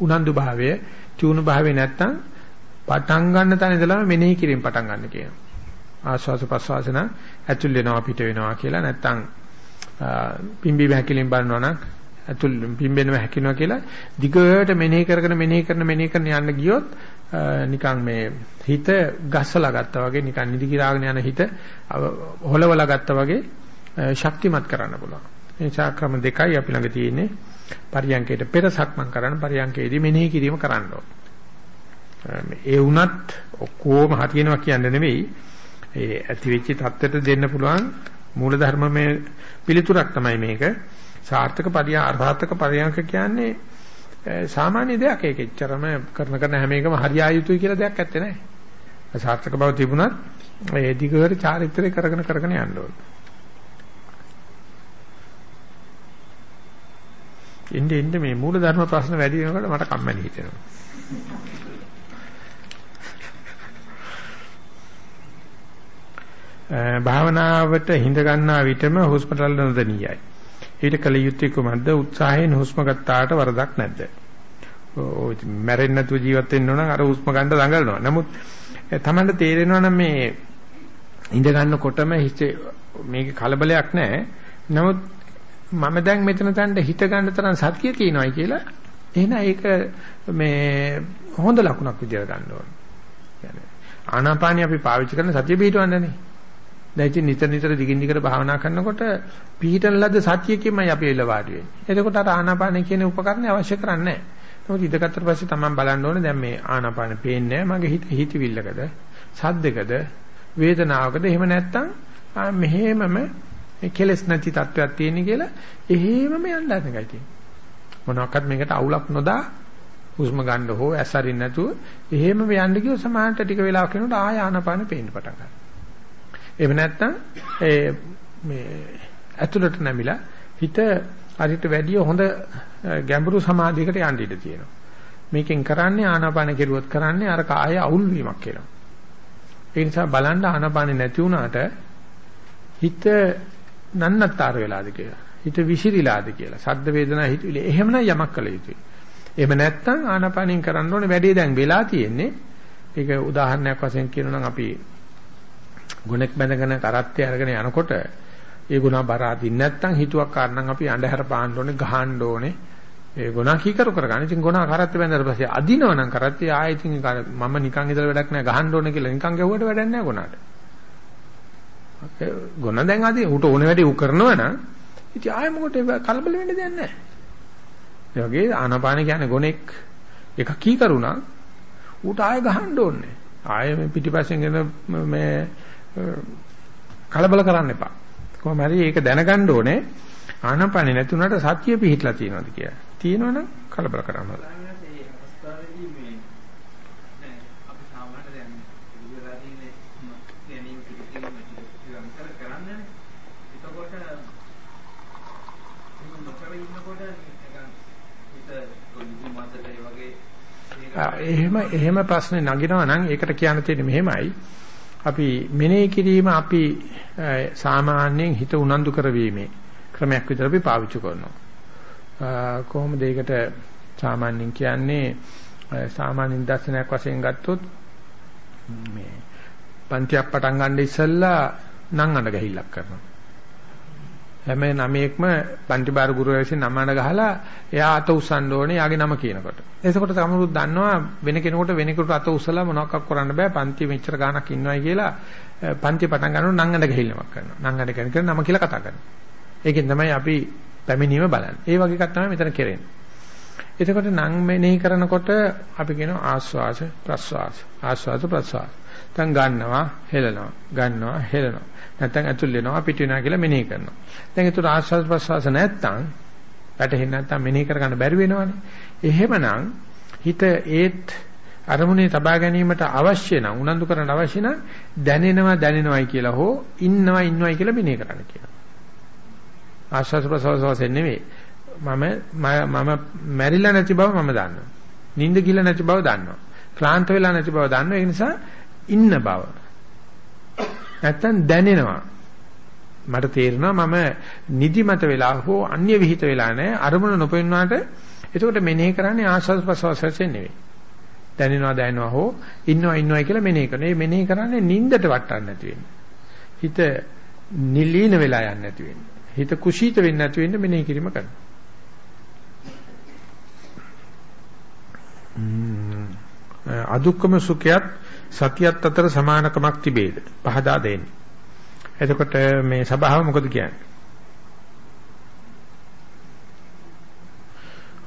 උනන්දු භාවය, චූණු භාවය නැත්තම් පටන් ගන්න තැන ඉඳලාම මෙනෙහි කිරීම පටන් ගන්න කියනවා. ආස්වාස ප්‍රස්වාසන ඇතුල් වෙනවා පිට වෙනවා කියලා නැත්තම් පිම්බි බහැකිලින් බලනවා නම් ඇතුල් පිම්බෙනවා හැකිනවා කියලා දිගට මෙනෙහි කරගෙන මෙනෙහි කරන මෙනෙහි කරන යන්න ගියොත් නිකන් මේ හිත ගස්සලා ගත්තා වගේ නිකන් නිදි කිරාගෙන යන හිත හොලවලා ගත්තා වගේ ශක්තිමත් කරන්න පුළුවන්. ඒ නිසා ක්‍රම දෙකයි අපි ළඟ තියෙන්නේ. පරියංකයට පෙර සක්මන් කරන්න පරියංකයේදී මෙනෙහි කිරීම කරන්න ඒ වුණත් ඔක්කොම හරියනවා කියන්නේ නෙවෙයි. ඒ ඇති වෙච්ච தත්ත්වයට දෙන්න පුළුවන් මූලධර්මමය පිළිතුරක් තමයි මේක. සාර්ථක පරියා අර්ථාර්ථක පරියන්ක කියන්නේ සාමාන්‍ය දෙයක් ඒක එච්චරම කරන කරන හැම එකම හරියා යුතුයි කියලා දෙයක් ඇත්තේ නැහැ. සාර්ථක බව තිබුණත් ඒ දිගට චාරිත්‍රය කරගෙන කරගෙන යන්න ඕනේ. එnde එnde මේ මූල ධර්ම ප්‍රශ්න වැඩි වෙනකොට මට කම්මැලි හිතෙනවා. [LAUGHS] භාවනාවට හිඳ ගන්නා විටම හොස්පිටල් නොදණියයි. ඊට කල යුත්තේ කුමක්ද? උත්සාහයෙන් හුස්ම ගත්තාට වරදක් නැද්ද? ඔය මැරෙන්නේ නැතුව ජීවත් වෙන්න ඕන අර හුස්ම ගන්න දඟලනවා. නමුත් තමන්ට තේරෙනවා නම් මේ ඉඳ ගන්නකොටම හිතේ මේක කලබලයක් නැහැ. නමුත් මම දැන් මෙතන තණ්ඩ හිත ගන්න තරම් සතිය තියෙනවායි කියලා එහෙනම් ඒක මේ හොඳ ලකුණක් විදියට ගන්න ඕනේ. يعني ආනාපානිය අපි පාවිච්චි කරන සතිය පිටවන්නනේ. දැන් ඉතින් නිතර නිතර දිගින් දිගට භාවනා කරනකොට පිහිටන ලද්ද සතියකින්මයි අපි එළ වාඩි වෙන්නේ. එතකොට අර ආනාපාන කියන උපකරණය අවශ්‍ය කරන්නේ නැහැ. නමුත් ඉඳගත්තට පස්සේ තමයි බලන්න ඕනේ දැන් මේ ආනාපාන පේන්නේ මගේ හිත හිතවිල්ලකද සද්දකද වේදනාවකද එහෙම නැත්තම් මෙහෙමම මේ කෙලස් නැති තත්වයක් තියෙන කියලා එහෙමම යන්න හදන එකයි තියෙන්නේ. මොනවාක්වත් මේකට අවුලක් නොදා හුස්ම ගන්න හෝ ඇස්සරින් නැතුව එහෙමම යන්න ගියොත් සමාහට ටික වෙලාවක් යනකොට ආය ආනාපාන පේන්න පටන් ගන්නවා. එහෙම නැත්නම් ඒ මේ ඇතුළට නැමිලා හිත හරියට වැඩි හොඳ ගැඹුරු සමාධියකට යන්න ඉඩ තියෙනවා. මේකෙන් කරන්නේ ආනාපාන කෙරුවොත් කරන්නේ අර කාය අවුල් වීමක් කියලා. ඒ නිසා බලන්න ආනාපානෙ නැති වුණාට හිත නන්නත්තර වෙලාද කියලා. හිත විසිරිලාද කියලා. සද්ද වේදනා හිතවිලි එහෙමනම් යමක් කළ යුතුයි. එහෙම නැත්නම් ආනාපානින් කරන්න ඕනේ වැඩේ දැන් වෙලා තියෙන්නේ. ඒක උදාහරණයක් වශයෙන් කියනවා නම් අපි ගුණෙක් බැඳගෙන කරත්තේ අරගෙන යනකොට ඒ ගුණ බර අදින්න නැත්නම් හිතුවක් කාරණම් අපි අඳුර පාන්න ඕනේ ගහන්න ඕනේ ඒ ගුණ කීකරු කරගන්න. ඉතින් ගුණ කරත්තේ බැඳලා පස්සේ අදිනවනම් කරත්තේ ආයෙ ඉතින් මම නිකන් ඉඳලා වැඩක් නැහැ ගහන්න ඕනේ කියලා නිකන් ගැව්වට වැඩක් නැහැ ගුණාට. ගුණ දැන් අදී උට ඕනේ වැඩි උ කරනවා නම් ඉතින් ආයෙ මොකට කලබල වෙන්න දෙයක් නැහැ. ඒ වගේ ආනාපාන කියන්නේ ගුණෙක් එක කීකරුණා ඌට ආයෙ ගහන්න ඕනේ. ආයෙ මේ පිටිපස්සෙන් එන මේ කලබල කරන්න එපා. කොහොම හරි ඒක දැනගන්න ඕනේ. ආනපනෙ නැතුණට සත්‍ය පිහිట్లా තියෙනවද කියලා. තියෙනවනම් කලබල කරන්න එහෙම එහෙම ප්‍රශ්නේ නගිනවා නම් ඒකට කියන්න තියෙන්නේ මෙහෙමයි අපි මෙනෙහි කිරීම අපි සාමාන්‍යයෙන් හිත උනන්දු කරවීමේ ක්‍රමයක් විතර අපි පාවිච්චි කරනවා. කොහොමද ඒකට සාමාන්‍යයෙන් කියන්නේ සාමාන්‍ය දර්ශනයක් වශයෙන් ගත්තොත් මේ පන්තියක් පටන් ගන්න ඉස්සෙල්ලා නම් අඬ ගහිල්ලක් කරනවා. හැම නමයක්ම පන්ති බාර ගුරුවරයා විසින් නම අඬ ගහලා එයා අත උස්සන්න ඕනේ යාගේ නම කියනකොට. එතකොට තමනුත් දන්නවා වෙන කෙනෙකුට වෙන කෙනෙකුට අත උස්සලා මොනවක් කරන්න බෑ පන්ති මෙච්චර ගාණක් ඉන්නවයි කියලා පන්ති පටන් ගන්නකොට නම් අඬ ගහිල්ලමක් කරනවා. නම් අඬ කරන නම කියලා කතා කරනවා. ඒකෙන් තමයි අපි පැමිණීම බලන්නේ. ඒ වගේ එකක් තමයි මෙතන කෙරෙන්නේ. එතකොට නම් මෙනෙහි කරනකොට අපි කියනවා ආස්වාස ප්‍රස්වාස ආස්වාස ප්‍රස්වාස නැත්නම් ගන්නවා හෙලනවා ගන්නවා හෙලනවා නැත්නම් ඇතුල් වෙනවා පිට වෙනවා කියලා මෙනෙහි කරනවා. දැන් ඒතර ආස්වාද ප්‍රසවාස නැත්නම් වැටෙන්නේ නැත්නම් මෙනෙහි කරගන්න බැරි වෙනවනේ. එහෙමනම් හිත ඒත් අරමුණේ තබා ගැනීමට අවශ්‍ය නම් උනන්දු කරන්න අවශ්‍ය නම් දැනෙනවා දැනෙනවයි කියලා හෝ ඉන්නවා ඉන්නවයි කියලා මෙනෙහි කරන්න කියනවා. ආස්වාද ප්‍රසවාස නෙමෙයි. මම මම මැරිලා නැති බව මම දන්නවා. නිින්ද ගිල නැති බව දන්නවා. ක්ලාන්ත වෙලා නැති බව දන්නවා. ඒ නිසා ඉන්න බව. නැත්තම් දැනෙනවා. මට තේරෙනවා මම නිදිමත වෙලා හෝ අන්‍ය විහිිත වෙලා නැහැ අරමුණ නොපෙන්නාට එතකොට මෙනෙහි කරන්නේ ආස්වාද ප්‍රසවාසයෙන් නෙවෙයි. දැනෙනවා දැනෙනවා හෝ ඉන්නවා ඉන්නවා කියලා මෙනෙහි කරනවා. මේ මෙනෙහි කරන්නේ නින්දට වටන්න නැති වෙන්න. හිත නිලීන වෙලා යන්නේ නැති වෙන්න. හිත කුසීත වෙන්නේ නැති වෙන්න මෙනෙහි කිරීම කරනවා. අදුක්කම සුඛයත් සතියත් අතර සමානකමක් තිබේද? පහදා දෙන්න. එතකොට මේ සබාව මොකද කියන්නේ?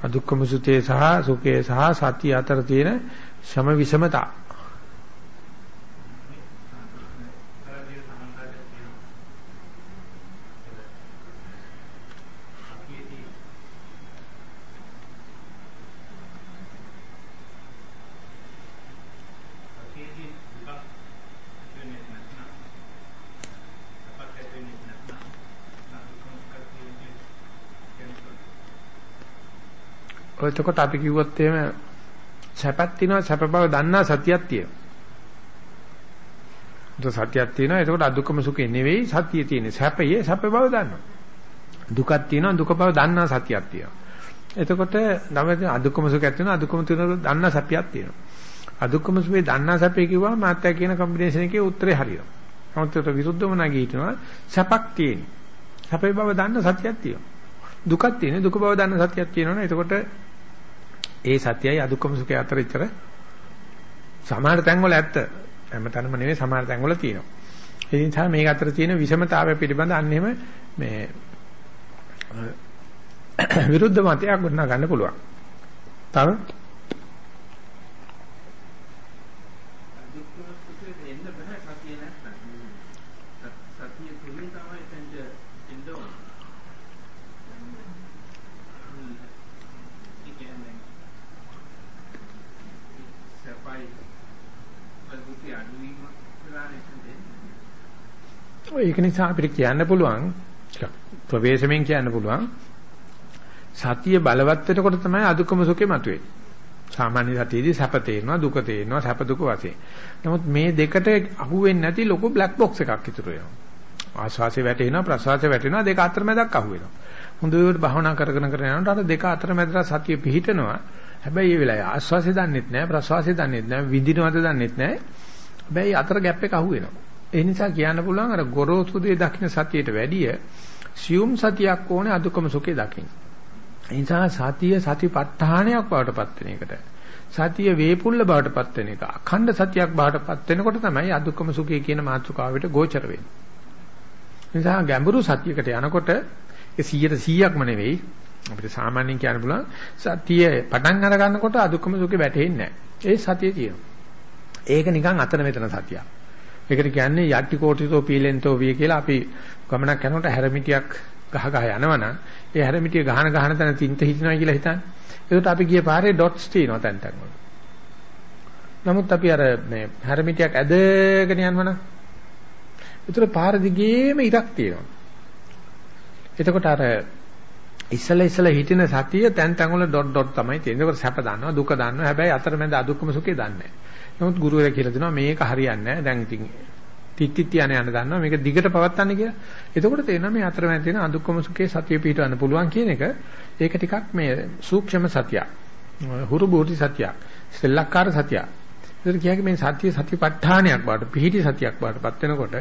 අදුක්කම සුතේ සහ සුඛේ සහ සතිය අතර තියෙන සම විෂමතා එතකොට අපි කිව්වොත් එහෙම සැපක් තියෙනවා සැප බව දන්නා සතියක් තියෙනවා. ඒක සතියක් තියෙනවා එතකොට අදුක්කම සුඛේ නෙවෙයි සතිය තියෙන්නේ. සැපයේ සැප බව දන්නවා. දුකක් තියෙනවා දුක බව දන්නා සතියක් තියෙනවා. එතකොට නම අදුක්කම සුඛයක් තියෙනවා අදුක්කම තියෙනවා දන්නා සැපයක් තියෙනවා. අදුක්කම සුඛේ දන්නා සැපේ කිව්වම මාත්‍යා කියන කම්බිනේෂන් එකේ උත්තරේ හරියනවා. නමුත් ඒකට විරුද්ධව නැගී හිටිනවා සැපක් තියෙනවා. සැපේ බව දන්න සතියක් තියෙනවා. දුකක් තියෙන දුක බව දන්න සතියක් තියෙනවනේ එතකොට ඒ සත්‍යයි අදුක්කම සුඛය අතර ඉතර සමහර තැන්වල ඇත්ත හැමතැනම නෙවෙයි සමහර තැන්වල තියෙනවා. ඒ නිසා මේක අතර තියෙන විෂමතාවය පිළිබඳ අන්න එහෙම මේ විරුද්ධ මතයක් ගොඩනගා ගන්න පුළුවන්. තව ඒක නිසා අපිට කියන්න පුළුවන් ප්‍රවේශමෙන් කියන්න පුළුවන් සතිය බලවත් වෙනකොට තමයි අදුක්කම සුඛේ මතුවේ. සාමාන්‍ය සතියේදී සැප තේරෙනවා දුක තේරෙනවා සැප දුක වශයෙන්. නමුත් මේ දෙකට අහුවෙන්නේ නැති ලොකු බ්ලැක් බොක්ස් එකක් ඉතුරු වෙනවා. ආශ්වාසය වැටෙනවා ප්‍රශ්වාසය වැටෙනවා දෙක අතරමැදක් අහුවෙනවා. හොඳට භාවනා කරගෙන කරගෙන යනකොට අර දෙක අතරමැදට සතිය පිහිටනවා. හැබැයි මේ වෙලාවේ ආශ්වාසය දන්නෙත් නැහැ ප්‍රශ්වාසය දන්නෙත් නැහැ විඳිනවද දන්නෙත් නැහැ. හැබැයි අතර ගැප් එක අහුවෙනවා. ඒ නිසා කියන්න පුළුවන් අර ගොරෝසු දේ දකින්න සතියට වැඩිය සියුම් සතියක් ඕනේ අදුකම සුඛේ දකින්න. ඒ නිසා සතිය සතිපට්ඨානයක් බවට පත් වෙන එකට. සතිය වේපුල්ල බවට පත් වෙන එක. අඛණ්ඩ සතියක් බවට පත් වෙනකොට තමයි අදුක්කම සුඛය කියන මාතෘකාවට ගෝචර වෙන්නේ. නිසා ගැඹුරු සතියකට යනකොට ඒ 100%ක්ම නෙවෙයි අපිට සාමාන්‍යයෙන් කියන්න පුළුවන් සතිය පටන් අර ගන්නකොට අදුක්කම සුඛේ වැටෙන්නේ නැහැ. ඒ සතිය තියෙනවා. ඒක නිකන් අතන මෙතන සතියක්. ඒකට කියන්නේ යටි කෝටිතෝ පීලෙන්තෝ විය කියලා අපි ගමනක් යනකොට හැරමිටියක් ගහ ගහ යනවනම් ඒ හැරමිටිය ගහන ගහන තැන තින්ත හිටිනවා කියලා හිතන්නේ. ඒකට අපි ගිය පාරේ ඩොට්ස් තියෙනවා තැන් තැන් වල. නමුත් අපි අර මේ හැරමිටියක් ඇදගෙන යනවනම් ඒතර පාර දිගේම ඉරක් තියෙනවා. එතකොට අර ඉස්සලා ඉස්සලා හිටින සතිය තැන් තැන් වල ඩොට් ඩොට් තමයි තියෙන්නේ. ඒකට සැප දන්නවා දුක දන්නවා. හැබැයි අතරමැද අදුක්කම සුඛේ දන්නේ නැහැ. නමුත් ගුරුවරයා කියලා දෙනවා මේක හරියන්නේ නැහැ. දැන් ඉතින් තිත්තිත් යන යන දන්නවා මේක දිගට පවත්වන්න කියලා. එතකොට තේරෙනවා මේ අතරමැද තියෙන අදුක්කම සුඛේ සතිය පිටවන්න පුළුවන් කියන එක ඒක ටිකක් මේ සූක්ෂම සතියක්. හුරු බෝටි සතියක්. සෙල්ලක්කාර සතියක්. ඒකට කියන්නේ මේ සතිය සතිපට්ඨානයක් බවට පිහිටි සතියක් බවටපත් වෙනකොට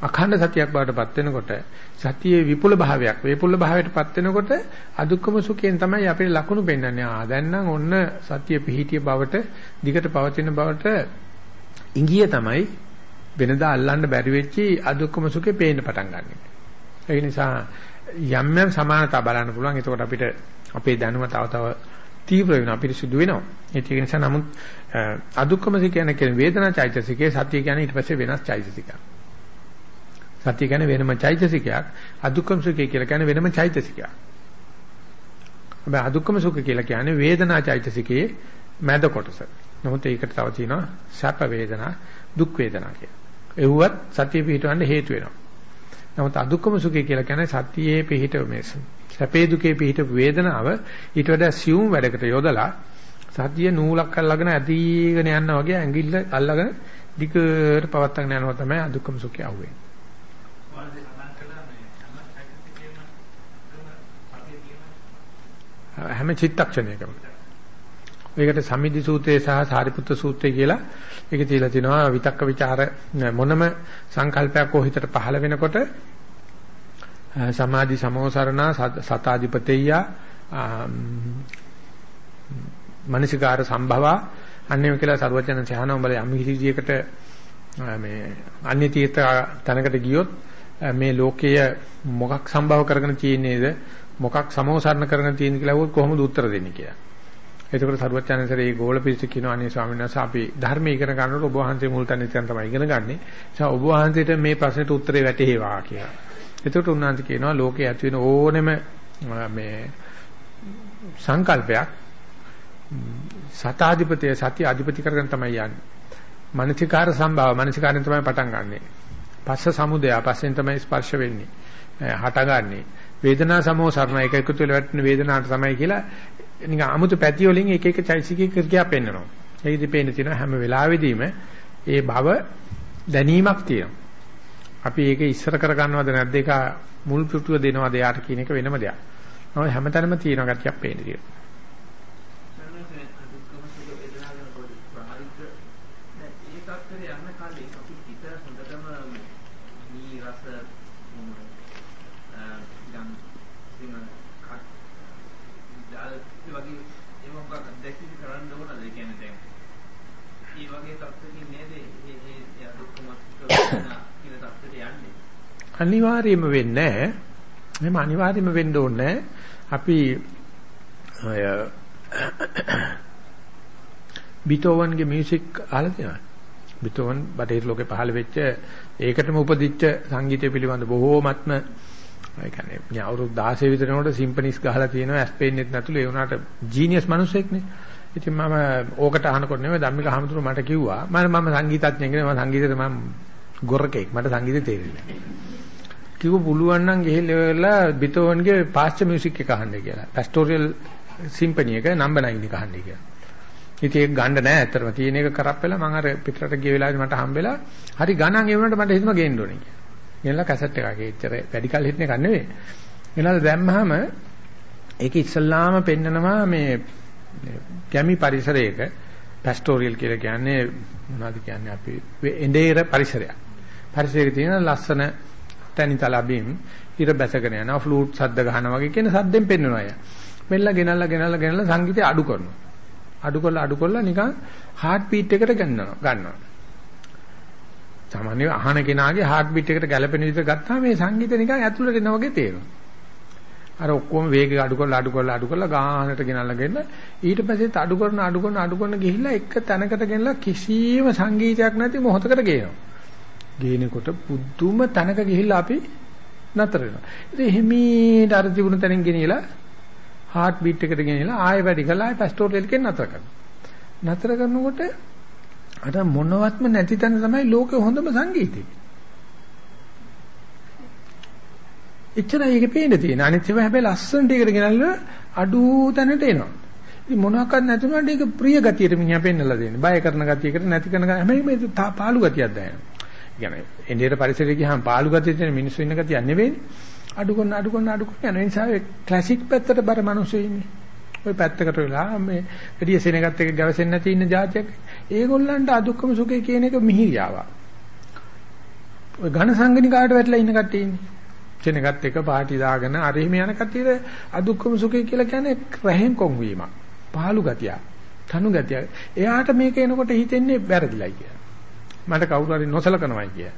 අඛණ්ඩ සතියක් බවටපත් වෙනකොට සතියේ විපුල භාවයක් වේපුල භාවයටපත් වෙනකොට අදුක්කම සුඛයෙන් තමයි අපේ ලකුණු පෙන්වන්නේ. ආ දැන් නම් ඔන්න සතිය පිහිටිය බවට දිගට පවතින බවට ඉංගිය තමයි වෙනදා අල්ලන්න බැරි වෙච්චි අදුක්කම සුඛේ පේන්න පටන් ගන්න. ඒ නිසා යම් යම් සමානතා බලන්න පුළුවන්. එතකොට අපිට අපේ දැනුම තව තව තීව්‍ර වෙනවා පිරිසිදු වෙනවා. ඒක නිසා නමුත් අදුක්කම සුඛ කියන වේදනා චෛතසිකේ සතිය කියන්නේ ඊට පස්සේ වෙනස් චෛතසිකයක්. සතිය කියන්නේ වෙනම චෛතසිකයක්. අදුක්කම සුඛය කියලා කියන්නේ වෙනම චෛතසිකයක්. හැබැයි අදුක්කම සුඛ කියලා කියන්නේ වේදනා චෛතසිකයේ මැද කොටස. නමුත් ඒකට තව තියෙනවා සැප වේදනා, දුක් වේදනා කියලා. එව්වත් සතිය පිහිටවන්න හේතු වෙනවා. නමුත් අදුක්කම සුඛය කියලා කියන්නේ සතියේ පිහිටව මේ සැපේ දුකේ පිහිටව වේදනාව ඊට වඩා සියුම් වැඩකට යොදලා සතිය නූලක් අල්ලගෙන ඇදීගෙන යනවා වගේ ඇඟිල්ල අල්ලගෙන දිගට පවත්වාගෙන යනවා තමයි අදුක්කම සුඛය අහුවෙන්නේ. හැම චිත්තක්ෂණයකම. ඒකට සම්මිදි සූත්‍රය සහ සාරිපුත්‍ර සූත්‍රය කියලා ඒක තියලා තිනවා විතක්ක ਵਿਚාර මොනම සංකල්පයක් කො හිතට පහළ වෙනකොට සමාධි සමෝසරණා සතාධිපතෙය්‍ය මනසිකාර සම්භවා අන්නේම කියලා සරුවචන සහනම බල යම් කිසියකට මේ අන්‍ය තීර්ථ තැනකට ගියොත් මේ ලෝකය මොකක් සම්භව කරගෙන තියෙන්නේද මොකක් සමෝසරණ කරගෙන තියෙනද කියලා අහුවොත් කොහොමද උත්තර දෙන්නේ කියලා. එතකොට සරුවචනන්සරේ මේ ගෝල පිළිස කියනවා අනේ ස්වාමීන් වහන්සේ අපි ධර්මයේ ඉගෙන ගන්නකොට ඔබ වහන්සේ මුල් තැන ඉතින් තමයි ඉගෙන ගන්නෙ. ඒ ඔබ වහන්සේට මේ ප්‍රශ්නෙට උත්තරේ වැටේවා කියලා. එතකොට උන්වහන්සේ කියනවා ලෝකේ ඇති වෙන ඕනෙම මේ සංකල්පයක් සතාධිපතිය සතිය අධිපති කරගෙන තමයි යන්නේ. මනසිකාර සම්භාව මනසිකාරයෙන් තමයි පටන් ගන්නෙ. පස්ස සමුදය පස්සෙන් තමයි ස්පර්ශ වෙන්නේ. හටගන්නේ. වේදනා සමෝසරණ එක එකතු වෙලා වැටෙන වේදනාවට තමයි කියලා නිකන් 아무තු පැති වලින් එක එක චෛසිකේ ක්‍රියා පෙන්වනවා. ඒකෙදි පේන්න තියෙනවා හැම වෙලාවෙදීම ඒ භව දැනීමක් තියෙනවා. අපි ඒක ඉස්සර කර ගන්නවද නැද්ද ඒක මුල් පිටුව දෙනවද යාට කියන එක වෙනම දෙයක්. නමුත් හැමතැනම තියෙන ගැටියක් පේන්න තියෙනවා. අනිවාර්යයෙන්ම වෙන්නේ නැහැ. එහෙම අනිවාර්යයෙන්ම වෙන්න ඕනේ අපි අය බීතෝවන්ගේ මියුසික් අහලා තියෙනවා. බීතෝවන් බටහිර ලෝකේ පහළ වෙච්ච ඒකටම උපදිච්ච සංගීතය පිළිබඳ බොහෝමත්ම ඒ කියන්නේ මම අවුරුදු 16 විතර යනකොට සිම්පනිස් ගහලා තියෙනවා ඇස්පේන්නෙත් නැතුළු ඒ වුණාට ජීනියස් මිනිස්සෙක්නේ. ඉතින් මම ඕකට අහනකොට නෙමෙයි ධම්මික හමුදුර මට කිව්වා මම මම සංගීතඥයෙක් නෙමෙයි මම සංගීතෙට මම ගොරකෙක් මට සංගීතය තේරෙන්නේ නැහැ. කිව්ව පුළුවන් නම් ගිහිල්ලා බිතෝවන්ගේ පාස්චර් මියුසික් එක අහන්න කියලා. පැස්ටෝරියල් සිම්පනි එක නම්බර් 9 එක අහන්න කියලා. ඉතින් ඒක ගන්න නෑ ඇත්තටම තියෙන එක කරප් වෙලා මම අර පිටරට ගිය වෙලාවේ මට හම්බෙලා හරි ගණන් ඒ වුණාට මට හිතුණා ගේන්න ඕනේ කියලා. ගෙනලා කැසට් එකක් ඒච්චර වැඩි කල් හිටන එක නෙවෙයි. ගෙනලා දැම්මහම ඒක ඉස්සල්ලාම පෙන්නනවා මේ ගැමි පරිසරයක පැස්ටෝරියල් කියලා කියන්නේ මොනවද කියන්නේ අපි එඬේර පරිසරයක්. පරිසරයක තියෙන ලස්සන තනිතල අබින් ඉර බැසගෙන යනවා ෆ්ලූට් සද්ද ගහනවා වගේ කියන සද්දෙන් පෙන්වනවා අය. මෙල්ල ගෙනල්ලා ගෙනල්ලා ගෙනල්ලා සංගීතය අඩු කරනවා. අඩු කරලා අඩු කරලා නිකන් හાર્ට් බීට් එකට ගන්නවා ගන්නවා. සාමාන්‍ය අහන කෙනාගේ හાર્ට් බීට් එකට ගැළපෙන විදිහට ගත්තාම මේ සංගීතය නිකන් ඇතුළට එනවා වගේ තේරෙනවා. අර ඔක්කොම වේගය අඩු කරලා අඩු කරලා අඩු කරලා ගානට ගෙනල්ලා ගෙන්න ඊට පස්සෙත් අඩු කරන අඩු කරන අඩු කරන ගිහිල්ලා එක තැනකට ගෙනලා කිසිම සංගීතයක් නැති මොහොතකට ගේනවා. ගේනකොට පුදුම තැනක ගිහිල්ලා අපි නතර වෙනවා. ඉතින් හිමීට අර තිබුණ තැනින් ගෙනියලා හાર્ට් බීට් එකට ගෙනියලා ආයෙ වැඩි කළා ආයෙ පැස්ටෝරියල් එකෙන් නතර කරනවා. නතර කරනකොට අර මොනවත්ම නැති තැන තමයි ලෝකේ හොඳම සංගීතය. එච්චරයි ඒක පේන්න තියෙන. අනිත් ඒවා හැබැයි ලස්සනට ඒකට ගෙනල්ලා අඩු තැනට එනවා. ඉතින් මොනවාක්වත් නැතුණාට ඒක ප්‍රිය ගතියට මිනිහා පෙන්නලා දෙන්නේ. බය කරන ගතියකට නැති කරන හැබැයි මේ පාළු ගතියක් දැනෙනවා. කියන්නේ එන්ඩියට පරිසරය ගියාම පාළු ගතිය තියෙන මිනිස්සු ඉන්න ගතිය නෙවෙයිනේ අඩු කරන අඩු කරන අඩු කරන යන නිසා ක්ලාසික් පැත්තට බර මිනිස්සු ඉන්නේ. ওই පැත්තකට වෙලා මේ වැඩි සෙනගත් එක ගැවසෙන්නේ නැති ඉන්න જાතියක්. ඒගොල්ලන්ට අදුක්කම සුඛය කියන එක මිහිරියාවක්. ඔය ඝන සංගණිකාට වැටලා ඉන්න කට්ටිය ඉන්නේ. සෙනගත් එක පාටි දාගෙන අර එහෙම යන කට්ටියට අදුක්කම සුඛය කියලා කියන්නේ රැහෙන් කොන් වීමක්. පහලු ගතියක් තනු ගතියක්. එයාට මේක එනකොට හිතෙන්නේ වැරදිලයි කියලා. මට කවුරු හරි නොසලකනවයි කියලා.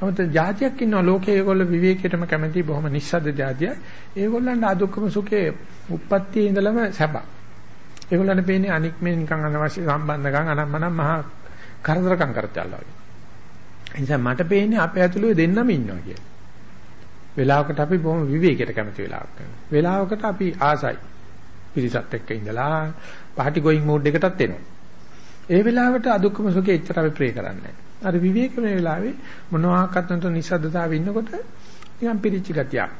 නමුත් જાතියක් ඉන්නවා ලෝකයේ ඒගොල්ල විවේකයටම කැමති බොහොම නිස්සද්ද જાතිය. ඒගොල්ලන්ට අදුක්කම සුඛේ උප්පත්තියේ ඉඳලම සැප. ඒගොල්ලන්ට පේන්නේ අනික් මේ නිකන් අනවශ්‍ය සම්බන්ධකම් අනම්මනම් මහා කරදරකම් කරච්චාලා වගේ. ඒ නිසා මට පේන්නේ අපේ ඇතුළේ දෙන්නම ඉන්නවා කියලා. වෙලාවකට අපි බොහොම විවේකයට කැමති වෙලාවක් කරනවා. වෙලාවකට අපි ආසයි. පිරිසත් එක්ක ඉඳලා පාටි ගෝයින් මූඩ් එකටත් එනවා. ඒ වෙලාවට අදුක්කම සුඛේ එච්චර අපි ප්‍රේ කරන්නේ නැහැ. අර විවේකමේ වෙලාවේ මොනවාක්වත් නැතුව නිසද්දතාව ඉන්නකොට නිකන් පිරිච්ච ගතියක්.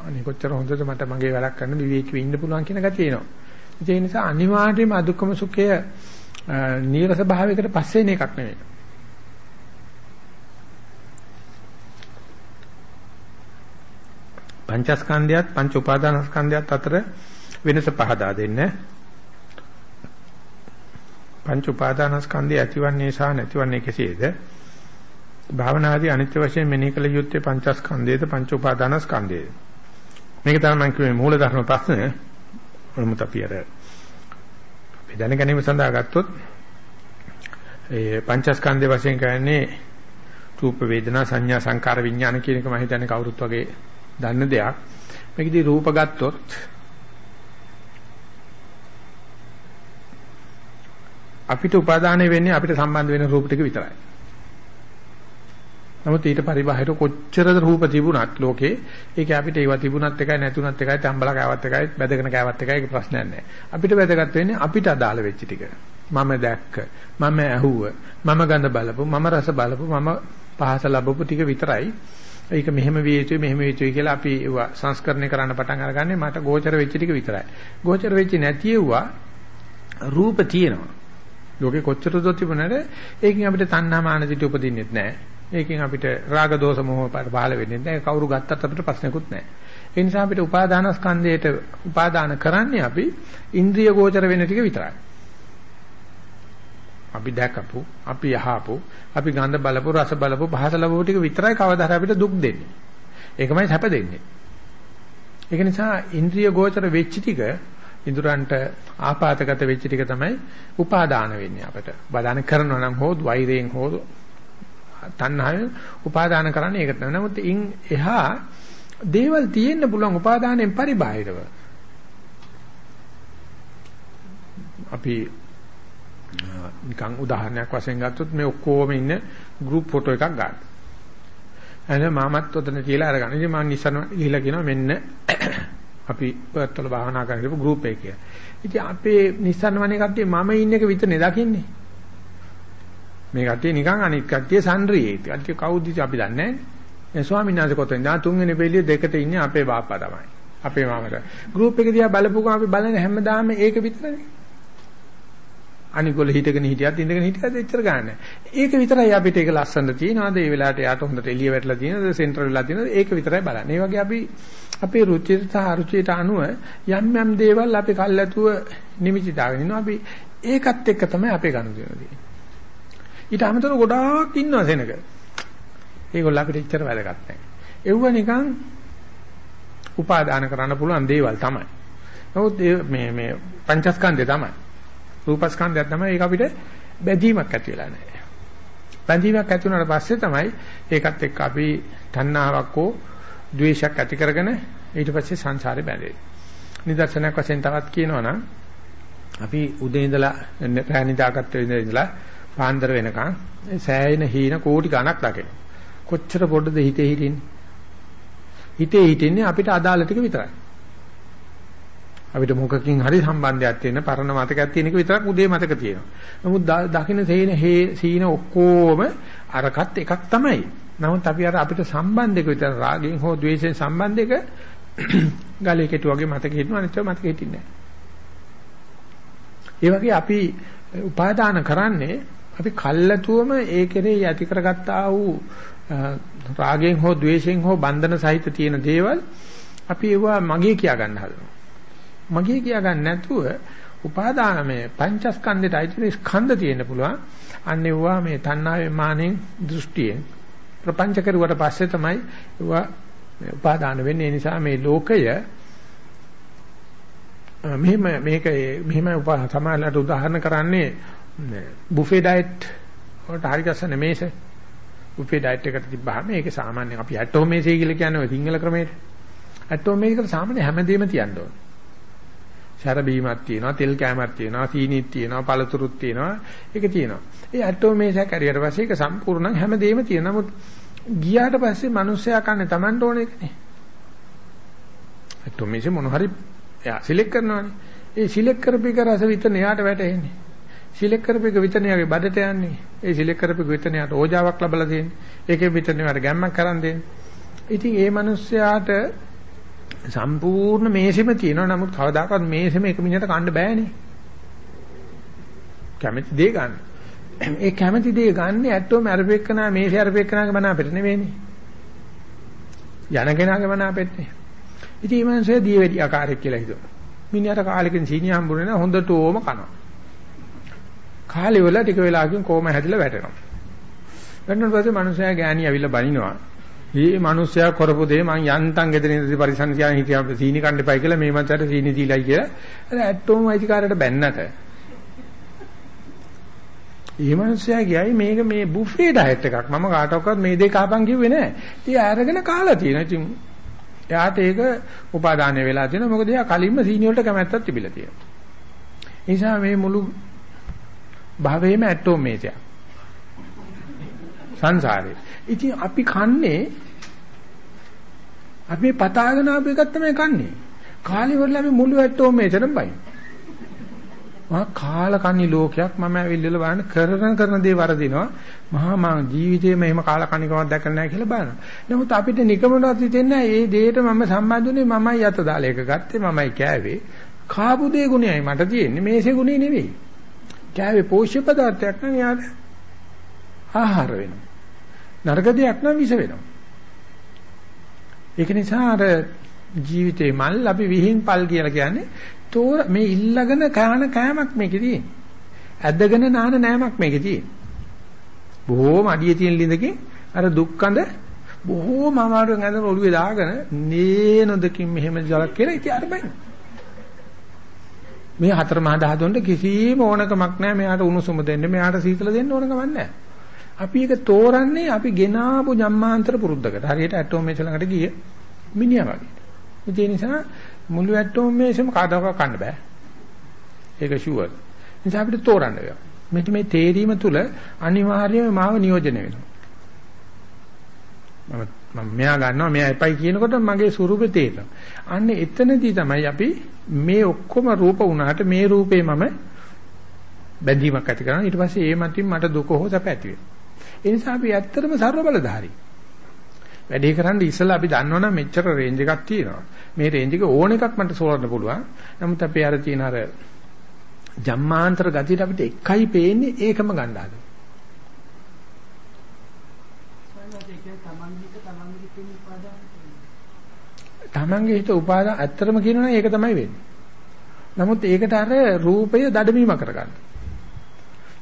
අනේ කොච්චර හොඳද මට මගේ වැඩක් කරන්න විවේකීව ඉන්න පුළුවන් කියන ගතිය එනවා. ඒ නිසා අනිවාර්යයෙන්ම අදුක්කම සුඛය නීරස භාවයකට පස්සේ එන එකක් නෙවෙයි. පංචස්කන්ධයත් පංච උපාදානස්කන්ධයත් අතර වෙනස පහදා දෙන්න. පංච උපාදානස්කන්ධය ඇතිවන්නේ සහ නැතිවන්නේ කෙසේද? භාවනාදී අනිත්‍ය වශයෙන් මෙනෙහි කළ යුත්තේ පංචස්කන්ධයේද පංච උපාදානස්කන්ධයේද? මේක තමයි මම කියුවේ මූල ධර්ම ප්‍රශ්න. මොනමුත් අපි අර බෙදන ගැනීම සඳහා ගත්තොත් ඒ පංචස්කන්ධය වශයෙන් කියන්නේ රූප වේදනා සංඥා සංකාර විඥාන කියන එක මම හිතන්නේ කවුරුත් වගේ දන්න දෙයක්. මේකදී රූප ගත්තොත් අපිට උපාදානය වෙන්නේ අපිට සම්බන්ධ වෙන රූප ටික විතරයි. නමුත් ඊට පරිබාහිර කොච්චර රූප තිබුණත් ලෝකේ ඒක අපිට ඒවා තිබුණත් එකයි නැතුණත් එකයි තම්බලා කෑවත් එකයි බැදගෙන කෑවත් එකයි ඒක ප්‍රශ්නයක් නැහැ. අපිට වැදගත් වෙන්නේ අපිට අදාළ වෙච්ච ටික. මම දැක්ක, මම ඇහුව, මම ගඳ බලපු, මම රස බලපු, මම පහස ලැබපු ටික විතරයි. ඒක මෙහෙම විය යුතුයි මෙහෙම විය යුතුයි කියලා අපි ඒවා සංස්කරණය කරන්න පටන් අරගන්නේ මට ගෝචර වෙච්ච ටික විතරයි. ගෝචර වෙච්ච නැති ඒවා රූප තියෙනවා. ලෝකේ කොච්චර දෝ තිබුණාද ඒකෙන් අපිට තණ්හා මාන දිට උපදින්නෙත් නැහැ. ඒකෙන් අපිට රාග දෝෂ මොහ පහළ වෙන්නේ නැහැ. කවුරු ගත්තත් අපිට ප්‍රශ්නකුත් නැහැ. ඒ නිසා අපිට උපාදාන ස්කන්ධයට උපාදාන කරන්නේ අපි ඉන්ද්‍රිය ගෝචර වෙන ටික විතරයි. අපි දැකපු, අපි අහපු, අපි ගඳ බලපු, රස බලපු, පහස ලැබපු ටික විතරයි කවදාද අපිට දුක් දෙන්නේ. ඒකමයි සැප දෙන්නේ. ඒක නිසා ඉන්ද්‍රිය ගෝචර වෙච්ච ටික ඉඳුරන්ට ආපాతගත වෙච්ච ටික තමයි උපාදාන වෙන්නේ අපිට. උපාදාන කරනවා නම් හෝ වෛරයෙන් හෝ තණ්හාවෙන් උපාදාන කරන්නේ ඒකට. නමුත් ඉන් එහා දේවල් තියෙන්න පුළුවන් උපාදානයෙන් පරිබාහිරව. අපි නිකන් උදාහරණයක් වශයෙන් ගත්තොත් මේ ඔක්කොම ඉන්න group photo එකක් ගන්න. එහෙනම් මාමත් ඔතන කියලා අරගන්න. ඉතින් මම ඉස්සරහ ගිහිලා කියනවා මෙන්න අපි පර්ත් වල භාවනා කරගෙන group එක කියලා. ඉතින් අපේ නිස්සන්න වනේ කට්ටිය මම ඉන්න එක විතරනේ දකින්නේ. මේ කට්ටිය නිකන් අනික් කට්ටිය සන්රියේ. කට්ටිය කවුද අපි දන්නේ නැහැ. ඒ ස්වාමීන් වහන්සේ කොතෙන්ද? ආ තුන්වෙනි පෙළිය දෙකට ඉන්නේ අපේ බාප්පා තමයි. අපේ මාමට. group එක දිහා බලපුවම අපි බලන්නේ හැමදාම ඒක විතරනේ. අනිගොල්ල හිටගෙන හිටියත් ඉඳගෙන හිටියත් එච්චර ගන්න ඒක විතරයි අපිට ඒක ලස්සනද තියනවාද ඒ වෙලාවට යාට හොඳට එළිය වැටලා තියෙනවද සෙන්ටර් වෙලා තියෙනවද ඒක විතරයි බලන්නේ. ඒ වගේ අපි අපේ රුචියට සහ අරුචියට අනුව යම් යම් දේවල් අපි කල්ැතුව නිමිති දාගෙන ඉන්නවා අපි ඒකත් එක්ක තමයි අපේ ගනුදෙනු තියෙන්නේ. ඊට අමතරව ගොඩාක් ඉන්නවා සෙනක. ඒගොල්ල අපිට එච්චර වැදගත් නැහැ. ඒව නිකන් උපාදාන කරන්න පුළුවන් දේවල් තමයි. නමුත් මේ මේ පංචස්කන්ධය තමයි. රූපස්කන්ධය තමයි ඒක අපිට බැඳීමක් ඇති වෙලා නැහැ. බැඳීමක් ඇති වුණාට පස්සේ තමයි ඒකත් එක්ක අපි තණ්හාවක් හෝ ද්වේෂයක් ඇති කරගෙන ඊට පස්සේ සංසාරේ බැඳෙන්නේ. නිදර්ශනයක් වශයෙන් තවත් කියනවා නම් අපි උදේ ඉඳලා රැ නිදාගත්ත ඉඳලා පාන්දර වෙනකන් සෑයෙන හීන කෝටි ගණක් දකින. කොච්චර පොඩද හිතේ හිටින්නේ? හිතේ හිටින්නේ අපිට අදාළ ටික විතරයි. අපිට මොකකින් හරි සම්බන්ධයක් තියෙන පරණ මතකයක් තියෙන එක විතරක් උදේ මතක තියෙනවා. නමුත් දකින්න සේන හේ සීන ඔක්කොම අරකට එකක් තමයි. නමුත් අපි අර අපිට සම්බන්ධයක විතර රාගයෙන් හෝ ද්වේෂයෙන් සම්බන්ධයක [CLEARS THROAT] ගලේ කෙටු වගේ මතක හිටිනවා අනිත් ඒවා මතක හිටින්නේ නැහැ. ඒ වගේ අපි උපාදාන කරන්නේ අපි කල්ැතුවම ඒ කෙරෙහි ඇති කරගත්තා වූ රාගයෙන් හෝ ద్వේෂයෙන් හෝ බන්ධන සහිත තියෙන දේවල් අපි ඒවා මගේ කියා ගන්න හදනවා. මගේ කියා ගන්න නැතුව උපාදානමය පංචස්කන්ධයට අයිති ස්කන්ධ තියෙන්න පුළුවන්. අන්න ඒවා මේ තණ්හාවේ මානෙන් දෘෂ්ටියෙන් ප්‍රපංච කරුවට පස්සේ තමයි ඒවා උපාදාන වෙන්නේ. ඒ නිසා මේ ලෝකය මෙහෙම මේක මෙහෙම සමාජලට උදාහරණ කරන්නේ බුෆේ ඩයට් වලට හරි ගස්සන්නේ මේස. බුෆේ ඩයට් එකට තිබ්බහම මේක සාමාන්‍යයෙන් අපි ඇටෝ මේසෙ කියලා කියන්නේ ඔය සිංහල ක්‍රමයට. ඇටෝ මේකට සාමාන්‍ය හැමදේම තියන්න ඕන. සැර බීමක් තියෙනවා, තෙල් කෑමක් තියෙනවා, සීනිත් තියෙනවා, පළතුරුත් තියෙනවා. ඒක තියෙනවා. ඒ ඇටෝ මේසයක් හරියට පස්සේ ඒක සම්පූර්ණ හැමදේම තියෙනවා. නමුත් ගියාට පස්සේ මිනිස්සයා කන්නේ Tamanට ඕන එකනේ. ඇටෝ මේසෙ මොන හරි එයා සිලෙක්ට් කරනවානේ. ඒ සිලෙක්ට් කරපේක රස විතර එයාට වැටෙන්නේ. සිලෙක්ට් කරපේක විතරණියගේ බඩට යන්නේ. ඒ සිලෙක්ට් කරපේක විතරණියට ඕජාවක් ලැබලා දෙන්නේ. ඒකෙන් විතරණියට ගැම්මක් කරන් දෙන්නේ. ඉතින් ඒ මිනිස්යාට සම්පූර්ණ මේසෙම තියෙනවා. නමුත් කවදාකවත් මේසෙම එක මිනිහට කන්න බෑනේ. කැමති දේ ගන්න. ඒ කැමති දේ ගන්න ඇත්තෝම අරපෙක්කනා මේසේ අරපෙක්කනාගේ මන අපිට නෙවෙයිනේ. යන කෙනාගේ මන අපිට නේ. ඉතින් මේ මිනිස්සේ දීවැඩි ආකාරයක් කියලා හිතුවා. මිනිහට කාලෙකින් සීනි හම්බුනේ නැහැ හොඳටම කනවා. කාලේ වල ටික වෙලාවකින් කොහම හැදිලා වැටෙනවා. වැටෙනකොට පස්සේ මිනිස්සයා ගෑණි ඇවිල්ලා බනිනවා. මේ මිනිස්සයා කරපු දේ මං යන්තම් ගෙදර ඉඳි පරිසම් කියන හිටියා සීනි කන්න එපයි කියලා මේ මන්ට සීනි දීලයි කියලා. අර ඇටෝම අයිතිකාරයට බැන්නට. ඒ මිනිස්සයා කියයි මේක මේ බුෆේ ඩයට් එකක්. මම කාටවත් මේ දෙක කාපන් කිව්වේ නෑ. ඉතින් අරගෙන කාලා තියෙනවා. ඉතින් එයාට ඒක උපාදානය වෙලා තියෙනවා. මොකද එයා කලින්ම සීනි වලට කැමැත්තක් තිබිලා තියෙනවා. ඒ නිසා මේ මුළු භවයේම ඇටෝම් මේසයක්. සංසාරේ. ඉතින් අපි කන්නේ අපි පතාගෙන ආපු එකක් තමයි කන්නේ. කාලේ වල අපි මුළු ඇටෝම් මේසෙටම බයි. මහා කාලකන්ණි ලෝකයක් මම ඇවිල්ලා බලන්න කරන කරන දේ වරදිනවා. මහා මා ජීවිතේම එහෙම කාලකන්ණිකමක් දැකලා නැහැ කියලා බලනවා. නමුත් අපිට නිකමනවත් හිතෙන්නේ ඒ දෙයට මම සම්බන්ධුනේ මමයි යත දාලා එක ගත්තේ මමයි කෑවේ. කාපු දේ ගුණයයි මට තියෙන්නේ මේසේ ගුණේ නෙවෙයි. කෑවේ පෝෂ්‍ය පදාර්ථයක් නම් යාට ආහාර වෙනවා. නරක දෙයක් නම් විස වෙනවා. ඒක නිසා අර ජීවිතේ මල් අපි විහිං පල් කියලා කියන්නේ තෝර මේ ඉල්ලගෙන කන කෑමක් මේකේ තියෙන්නේ. ඇදගෙන නාන නෑමක් මේකේ තියෙන්නේ. බොහෝම අඩිය තියෙන ලිඳකින් අර දුක්කඳ බොහෝම අමාරුවෙන් ඇදලා ඔළුවේ දාගෙන නේනොදකින් මෙහෙම ජලක් කියලා ඉතින් අර බයින. මේ හතර මහා ධාතුන්ට කිසිම ඕනකමක් නැහැ මෙයාට උණුසුම දෙන්න මෙයාට සීතල දෙන්න ඕනකමක් නැහැ. අපි ඒක තෝරන්නේ අපි ගෙනාවු ජම්මාන්තර පුරුද්දකට. හරියට ඇටෝම් මේස ළඟට ගිය මිනිහා වගේ. ඒ නිසා මුළු ඇටෝම් මේසෙම කාදාවක් කන්න බෑ. ඒක ෂුවර්. නිසා අපිට තෝරන්න වෙනවා. මෙන්න මේ තේරීම තුල අනිවාර්යයෙන්ම මාව නියෝජනය වෙනවා. මම මම මෙයා ගන්නවා මෙයා එපයි කියනකොට මගේ ස්වරූපේ තේරෙනවා. අන්න එතනදී තමයි අපි මේ ඔක්කොම රූප වුණාට මේ රූපේ මම බැඳීමක් ඇති කරනවා. ඊට පස්සේ ඒ මතින් මට දුක හෝ සැප ඇති වෙනවා. ඒ නිසා අපි ඇත්තටම ਸਰව බලධාරී. වැඩේ කරන්න ඉස්සලා අපි දන්නවනම් මෙච්චර රේන්ජ් එකක් තියෙනවා. මේ රේන්ජ් එක ඕන එකක් මට සෝරන්න පුළුවන්. නමුත් අපි අර තියෙන අර ජම්මාන්තර ගතියට අපිට එකයි පේන්නේ ඒකම ගන්න හදනවා. තමන්ගේ හිත උපාදාන ඇත්තටම කියනවනේ ඒක තමයි වෙන්නේ. නමුත් ඒකට අර රූපය දඩමීම කරගන්න.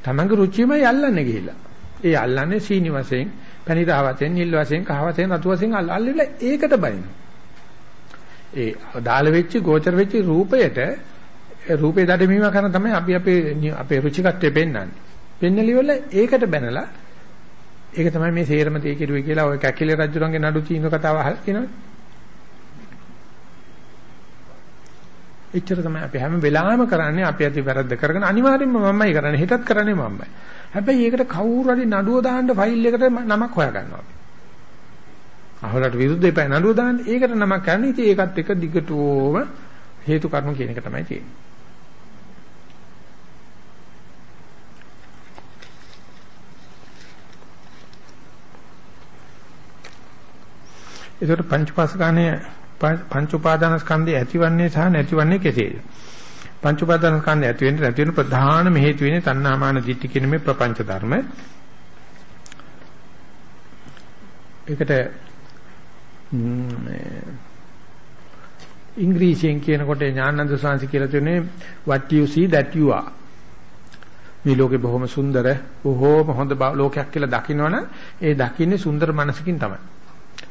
තමන්ගේ රුචියමයි අල්ලන්නේ ගිහිල්ලා. ඒ අල්ලන්නේ සීනි වශයෙන්, පැණිදා වශයෙන්, නිල් වශයෙන්, කහ වශයෙන්, රතු වශයෙන් අල්ලලා ඒකට බයිනවා. ඒ දාල වෙච්ච, ගෝචර වෙච්ච රූපයට රූපේ දඩමීම කරන තමයි අපි අපේ අපේ රුචිකත්වය පෙන්වන්නේ. පෙන්නලිවල ඒකට බැනලා ඒක තමයි මේ සේරම තේ කිරුවේ කියලා ඔය කැකිලේ රජුරන්ගේ නඩු චීන කතාව අහලා කියනවනේ. එච්චර තමයි අපි හැම වෙලාවෙම කරන්නේ අපි අති වැරද්ද කරගෙන අනිවාර්යෙන්ම මමයි කරන්නේ හිතත් කරන්නේ මමයි. හැබැයි ඒකට කවුරු හරි නඩුව දාන්න ෆයිල් එකට නමක් හොයාගන්නවා අපි. අහවලට විරුද්ධ එපා නඩුව දාන්න. ඒකට නමක් ගන්න. ඉතින් ඒකත් එක දිගටම හේතු කර්ම කියන එක තමයි තියෙන්නේ. ඒකට පංචපාසකාණය පංච උපාදාන ස්කන්ධය ඇතිවන්නේ සහ නැතිවන්නේ කෙසේද? පංච උපාදානස්කන්ධය ඇති වෙන්න නැති වෙන ප්‍රධානම හේතු වෙන්නේ තණ්හාමාන දිට්ඨි කියන මේ ප්‍රපංච ධර්ම. ඒකට ඉංග්‍රීසියෙන් කියනකොට ඥානන්ද සාංශි කියලා තියෙන්නේ what you see that you are. මේ ලෝකේ බොහොම සුන්දර, බොහොම හොඳ ලෝකයක් කියලා දකිනවනම් ඒ දකින්නේ සුන්දර මනසකින් තමයි.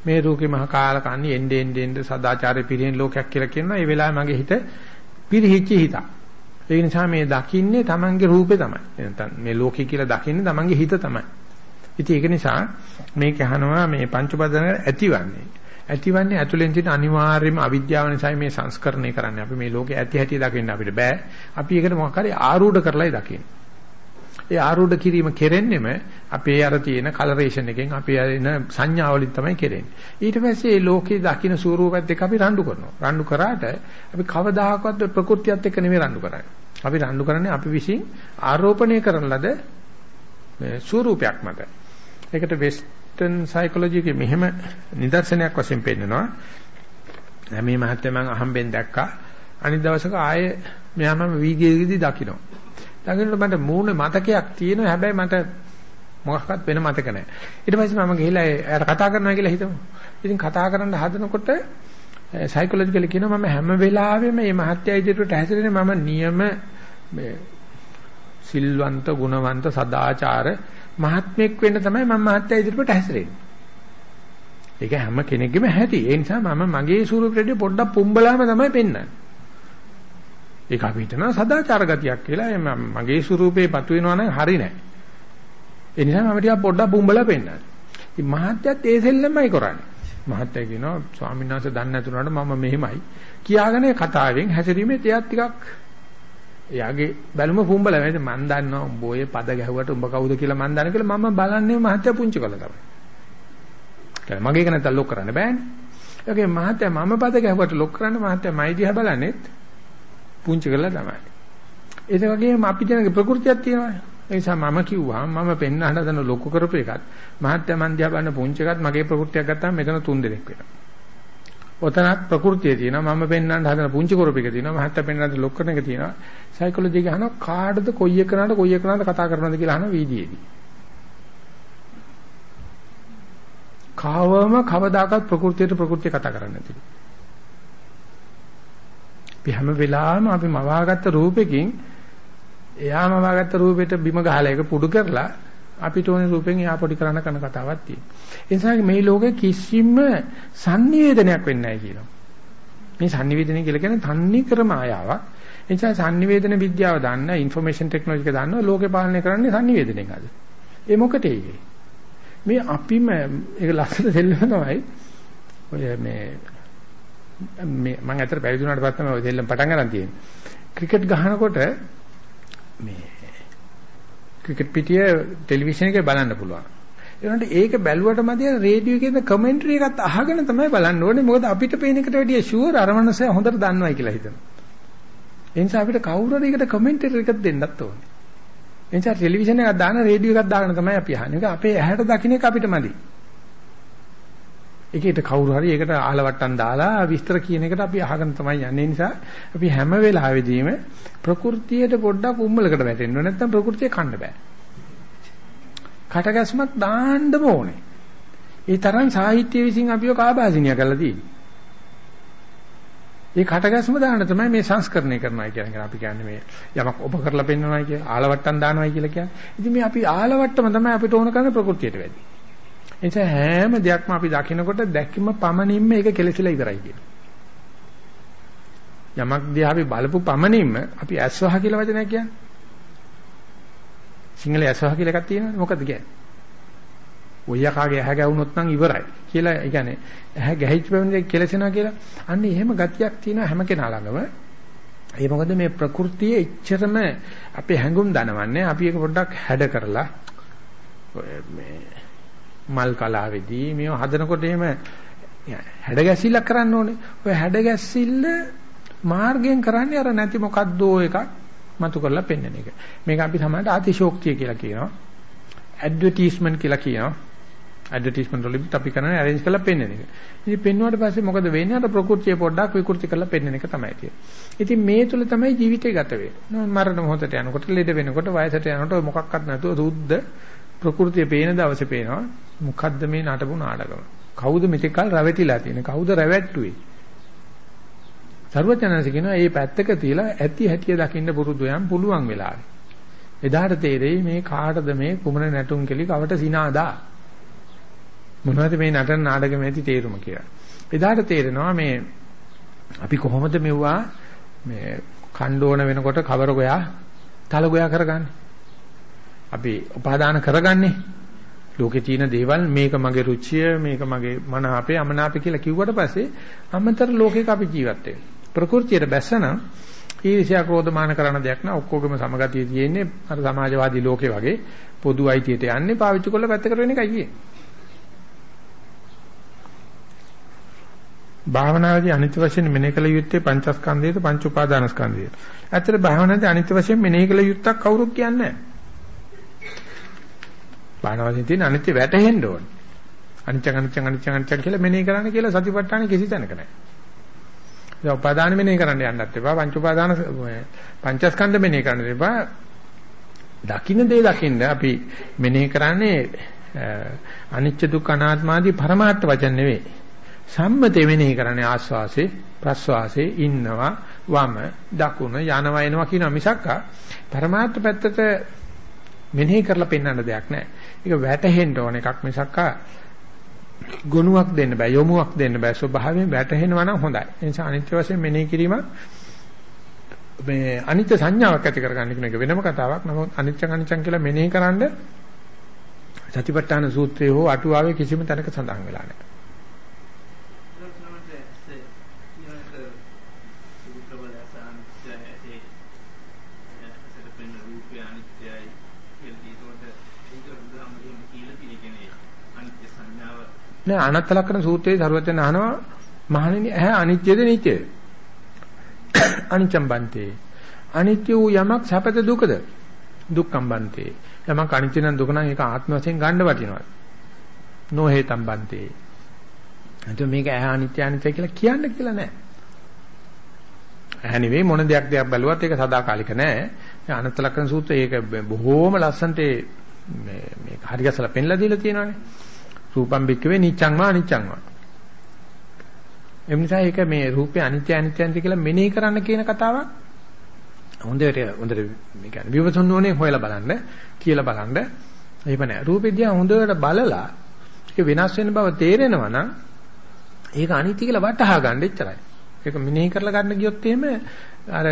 මේ රූකේ මහ කාල කන්නේ එන්නේ එන්නේ සදාචාරය පිරිහෙන ලෝකයක් කියලා කියනවා. ඒ වෙලාවේ මගේ හිත පිරිහිච්ච හිතක්. ඒ නිසා මේ දකින්නේ Tamange රූපේ තමයි. නැත්නම් මේ ලෝකේ කියලා දකින්නේ Tamange හිත තමයි. ඉතින් ඒක නිසා මේක අහනවා මේ පංච උපාදාන ඇතිවන්නේ. ඇතිවන්නේ ඇතුලෙන් තියෙන අනිවාර්යම අවිද්‍යාව නිසායි මේ සංස්කරණය කරන්නේ. අපි මේ ලෝකේ ඇති හැටි දකින්න අපිට බෑ. අපි ඒකට මොකක් හරි ආරූඪ කරලායි දකින්නේ. ඒ ආරූඪ කිරීම කෙරෙන්නෙම අපේ අර තියෙන කලරේෂන් එකෙන් අපේ එන සංඥාවලින් තමයි කෙරෙන්නේ. ඊට පස්සේ මේ ලෝකේ දකින්න ස්වරූපයත් එක්ක අපි රණ්ඩු කරනවා. රණ්ඩු කරාට අපි කවදාහක්වත් ප්‍රകൃතියත් එක්ක නෙමෙයි රණ්ඩු කරන්නේ. අපි රණ්ඩු කරන්නේ අපි විසින් ආරෝපණය කරන ලද මේ ස්වරූපයක් මත. ඒකට වෙස්ටර්න් සයිකොලොජි එකේ මෙහෙම නිදර්ශනයක් වශයෙන් පෙන්නනවා. මේ මහත්මයා මම අහම්බෙන් දැක්කා. අනිත් දවසක ආයේ මෙයා මම වීගයේදී දකින්න. දකින්නට මට මූණ මතකයක් තියෙනවා හැබැයි මට මොකක්වත් වෙන මතක නැහැ. ඊට පස්සේ මම ගිහිල්ලා එයාට කතා කරනවා කියලා හිතමු. ඉතින් කතා කරන්න හදනකොට සයිකොලොජිකලි කියනවා මම හැම වෙලාවෙම මේ මහත්ය ඉදිරියට හැසිරෙන්නේ මම නියම මේ සිල්වන්ත ගුණවන්ත සදාචාර මහත්මෙක් වෙන්න තමයි මම මහත්ය ඉදිරියට හැසිරෙන්නේ. ඒක හැම කෙනෙක්ගේම හැටි. ඒ නිසා මම මගේ ස්වරූපෙට පොඩ්ඩක් පුම්බලාම තමයි පෙන්වන්නේ. ඒක අපි හිතනවා සදාචාර ගතියක් කියලා. මගේ ස්වරූපේ පතු වෙනවා නම් හරි නෑ. ඒ නිසා මම ටිකක් පොඩ්ඩක් පුම්බලා පෙන්නනවා. ඉතින් මහත්යත් ඒ සෙල්ලමයි කරන්නේ. මහත්ය කියනවා ස්වාමීන් වහන්සේ දන්නේ නැතුණාට මම මෙහෙමයි. කියාගෙන කතාවෙන් හැසිරීමේ තියක් ටිකක් එයාගේ බැලුම පුම්බලා නේද මන් දන්නවා උඹ ඔය පද ගැහුවට උඹ කවුද කියලා මන් දන්න කියලා මම බලන්නේ මහත්ය පුංචි කළා තමයි. ඒ මගේ එක නැත්තම් ලොක් කරන්න බෑනේ. ඒකේ මහත්ය මම පද ගැහුවට ලොක් කරන්න මහත්ය මයි දිහා බලන්නේත් පුංචි කරලා තමයි. ඒක වගේම අපි දෙනගේ ප්‍රകൃතියක් තියෙනවා. ඒ නිසා මම කිව්වා මම පෙන්වන්න හදන ලොකු කරපු එකත් මහත්ය මන්දියා බලන පුංචි එකත් මගේ ප්‍රകൃතියක් ගත්තාම මෙතන තුන් දෙනෙක් වෙනවා. ඔතනත් ප්‍රകൃතිය තියෙනවා මම පෙන්වන්න හදන පුංචි කරපු එක තියෙනවා මහත්ය පෙන්වන්න හදන ලොකු කරන එක තියෙනවා. සයිකොලොජි එක අහනවා කාටද කොයි එකනට කොයි එකනට කතා කරනවද කියලා අහන වීදියේදී. කවම කවදාකවත් ප්‍රകൃතියට ප්‍රകൃතිය කතා කරන්නේ නැතිලු. අපි හැම වෙලාවෙම අපි මවාගත්ත රූපෙකින් එයා මවාගත්ත රූපෙට බිම ගහලා ඒක පුඩු කරලා අපිට ඕනේ රූපෙන් එයා පොඩි කරන්න කරන කතාවක් තියෙනවා. ඒ නිසා මේ ලෝකේ කිසිම sannivedanayak වෙන්නේ නැහැ කියනවා. මේ sannivedana කියලා කියන්නේ තන්නේ ක්‍රම ආයාවක්. ඒ නිසා sannivedana විද්‍යාව දන්න, information technology එක දන්න ලෝකේ පාලනය කරන්නේ sannivedanaෙන් අද. ඒ මොකටේ මේ අපිම ඒක ලස්සන දෙල්ලම තමයි ඔය මේ මේ මම ඇත්තට පැවිදි වුණාට පස්සේ මම ඔය දෙල්ලම පටන් ගන්න තියෙන්නේ. ක්‍රිකට් ගහනකොට මේ ක්‍රිකට් පිටිය ටෙලිවිෂන් එකේ බලන්න පුළුවන්. ඒනොට ඒක බැලුවට මදිය රේඩියෝ එකේ කමෙන්ටරි එකත් අහගෙන තමයි බලන්න ඕනේ. මොකද අපිට පේන එකට වැඩිය ෂුවර් අර මනස හොඳට දන්නවයි කියලා හිතනවා. ඒ නිසා අපිට කවුරු හරි එකට කමෙන්ටරි එකක් දෙන්නත් ඕනේ. ඒ නිසා ටෙලිවිෂන් එකක් දාන රේඩියෝ එකක් දාගෙන තමයි අපි අහන්නේ. ඒක අපේ ඇහැට දකින්න එක අපිට මදි. ඒකේට කවුරු හරි ඒකට අහලවට්ටම් දාලා විස්තර කියන එකට අපි අහගෙන තමයි යන්නේ නිසා අපි හැම වෙලාවෙදීම ප්‍රകൃතියට පොඩ්ඩක් උම්මලකට වැටෙන්න ඕනේ නැත්නම් ප්‍රകൃතිය කන්න බෑ. කටගැස්මක් දාන්නම ඕනේ. ඒ තරම් සාහිත්‍ය විසින් අපිව කාබාසිනිය කරලා තියෙන්නේ. ඒ කටගැස්ම දාන්න තමයි මේ සංස්කරණය කරනවා කියන්නේ අපි කියන්නේ මේ යමක් ඔබ කරලා පෙන්නනවා කියලා ආලවට්ටම් දානවා කියලා කියන්නේ. ඉතින් මේ අපි ආලවට්ටම තමයි අපිට ඕන කරන්නේ ප්‍රകൃතියට වැඩි. එනිසා හැම දෙයක්ම අපි දකිනකොට දැක්කම පමණින්ම ඒක කෙලසිලා ඉවරයි කියනවා. යමක් දිහා අපි බලපු පමණින්ම අපි ඇස්වහ කියලා වචනයක් කියන්නේ. සිංහලයේ ඇස්වහ කියලා එකක් තියෙනවනේ මොකද්ද කියන්නේ? ඔය යකාගේ ඇහැ ගැවුනොත් නම් ඉවරයි කියලා ඒ කියන්නේ ඇහැ ගැහිච්ච බවින්ද කෙලසෙනවා කියලා. අන්න එහෙම ගතියක් තියෙනවා හැම කෙනා ළඟම. ඒ මොකද මේ ප්‍රകൃතියේ එච්චරම අපේ හැඟුම් දනවන්නේ අපි ඒක පොඩ්ඩක් හැඩ කරලා මේ මල් කලාවේදී මේව හදනකොට එහෙම හැඩ ගැසිල්ලක් කරන්න ඕනේ. ඔය හැඩ ගැසිල්ල මාර්ගයෙන් කරන්නේ අර නැති මොකද්දෝ එකක් මතු කරලා පෙන්වන එක. මේක අපි සමහරට අතිශෝක්තිය කියලා කියනවා. ඇඩ්වර්ටයිස්මන්ට් කියලා කියනවා. ඇඩ්වර්ටයිස්මන්ට් වලින් අපි කරන්නේ arrange කරලා පෙන්වන එක. ඉතින් පෙන්වුවාට පස්සේ මොකද වෙන්නේ? අර ප්‍රകൃතිය පොඩ්ඩක් විකෘති කරලා පෙන්වන එක තමයි තියෙන්නේ. ඉතින් මේ තුල තමයි ජීවිතය ගත වෙන්නේ. මරණ මොහොතට යනකොට, ලෙඩ වෙනකොට, වයසට යනකොට මොකක්වත් නැතුව සුද්ධ ප්‍රകൃතිය පේන දවසේ පේනවා. මොකද්ද මේ නටපු නාටකම? කවුද මෙතෙක්කල් රැවටිලා තියෙන්නේ? කවුද රැවැට්ටුවේ? සර්වඥාන්සේ කියනවා මේ පැත්තක තියලා ඇති හැටිය දකින්න පුරුදු යම් පුළුවන් වෙලාවේ. එදාට තේරෙයි මේ කාටද මේ කුමන නැටුම් කෙලි කවට සිනාදා. මොනවද මේ නටන නාටකෙම ඇති තේරුම කියලා. එදාට තේරෙනවා මේ අපි කොහොමද මෙවුවා මේ කණ්ඩෝන වෙනකොට කවර ගෝයා තල ගෝයා කරගන්නේ. අපි උපාදාන කරගන්නේ ලෝකේ තියෙන දේවල් මේක මගේ රුචිය මේක මගේ මනාපේ අමනාපේ කියලා කිව්වට පස්සේ අමතර ලෝකයක අපි ජීවත් වෙනවා. ප්‍රകൃතියට බැස්සනම් ඊර්ෂ්‍යා ක්‍රෝධමාන කරන දෙයක් නෑ ඔක්කොගේම සමගතිය තියෙන්නේ අර සමාජවාදී ලෝකේ වගේ පොදු අයිතියට යන්නේ පාවිච්චි කරලා පැත්තකට වෙන එකයි කියන්නේ. භාවනාවේදී අනිත්‍ය වශයෙන් මෙනෙහි කළ යුත්තේ පංචස්කන්ධයේද පංච උපාදානස්කන්ධයේද. ඇත්තට භාවනාවේදී අනිත්‍ය වශයෙන් මෙනෙහි කළ යුත්තක් කවුරුත් කියන්නේ නැහැ. භාවනාවේදී තියෙන අනිත්‍ය වැටහෙන්න ඕනේ. අනිත්‍ය අනිත්‍ය අනිත්‍ය අනිත්‍ය කියලා මෙනෙහි කරන්න කියලා සතිපට්ඨාන කිසි තැනක නැහැ. ඒ උපාදාන මෙනෙහි කරන්න යන්නත් එපා. පංච උපාදාන පංචස්කන්ධ මෙනෙහි කරන්න එපා. දකින්න දේ දකින්න අපි මෙනෙහි කරන්නේ අනිත්‍ය දුක්ඛ අනාත්මාදී පරමාර්ථ වචන නෙවෙයි. සම්මතේ මෙනෙහි කරන්නේ ආස්වාසේ ප්‍රස්වාසේ ඉන්නවා වම දකුණ යනවා එනවා කියන මිසක්ක පරමාර්ථ පැත්තට මෙනෙහි කරලා පෙන්වන්න දෙයක් නැහැ. ඒක වැටහෙන්න ඕන එකක් මිසක්ක ගුණයක් දෙන්න බෑ යොමුවක් දෙන්න බෑ ස්වභාවයෙන් වැටහෙනවා නම් හොඳයි. ඒ නිසා අනිත්‍ය වශයෙන් මෙනෙහි කිරීම මේ අනිත්‍ය සංඥාවක් ඇති කරගන්න කියන එක වෙනම කතාවක්. නමුත් අනිත්‍ය අනිත්‍යං කියලා මෙනෙහි කරන්ඩ සතිපට්ඨාන සූත්‍රයේ හෝ අටුවාවේ කිසිම තැනක සඳහන් වෙලා නැහැ. නෑ අනත්ත ලක්ෂණ සූත්‍රයේ සරුවචන අහනවා මහණෙනි ඇහැ අනිත්‍යද නිට්ටයද? [COUGHS] අනිච්ඡම් බන්තේ. අනිත්‍ය වූ යමක් සැපද දුකද? දුක්ඛම් බන්තේ. යමක් අනිත්‍ය නම් දුක නම් ඒක ආත්ම වශයෙන් ගන්න වටිනවා. නොහේතම් බන්තේ. එතකොට මේක ඇහැ අනිත්‍ය අනිත්‍ය කියලා කියන්න කියලා නෑ. ඇහැ නෙවෙයි මොන දෙයක් දෙයක් බැලුවත් ඒක සදාකාලික නෑ. අනත්ත ලක්ෂණ සූත්‍රය ඒක බොහෝම ලස්සනට මේ මේ හරියසලා පෙන්ලා දීලා තියෙනවානේ. රූපම් බික්කවේ නිච්ඡං වා අනිච්ඡං වා. ඒ නිසා ඒක මේ රූපේ අනිත්‍ය අනිත්‍ය අනිත්‍ය කියලා මෙනෙහි කරන්න කියන කතාවක් හොඳට හොඳට මේ කියන්නේ විවසුන් නොනේ හොයලා බලන්න කියලා බලන්න. එහෙම නෑ. රූපෙ දිහා හොඳට බලලා ඒක වෙනස් වෙන බව තේරෙනවා නම් ඒක අනිත්‍ය කියලා වටහා ගන්න එච්චරයි. ඒක මෙනෙහි කරලා ගන්න ගියොත් එහෙම අර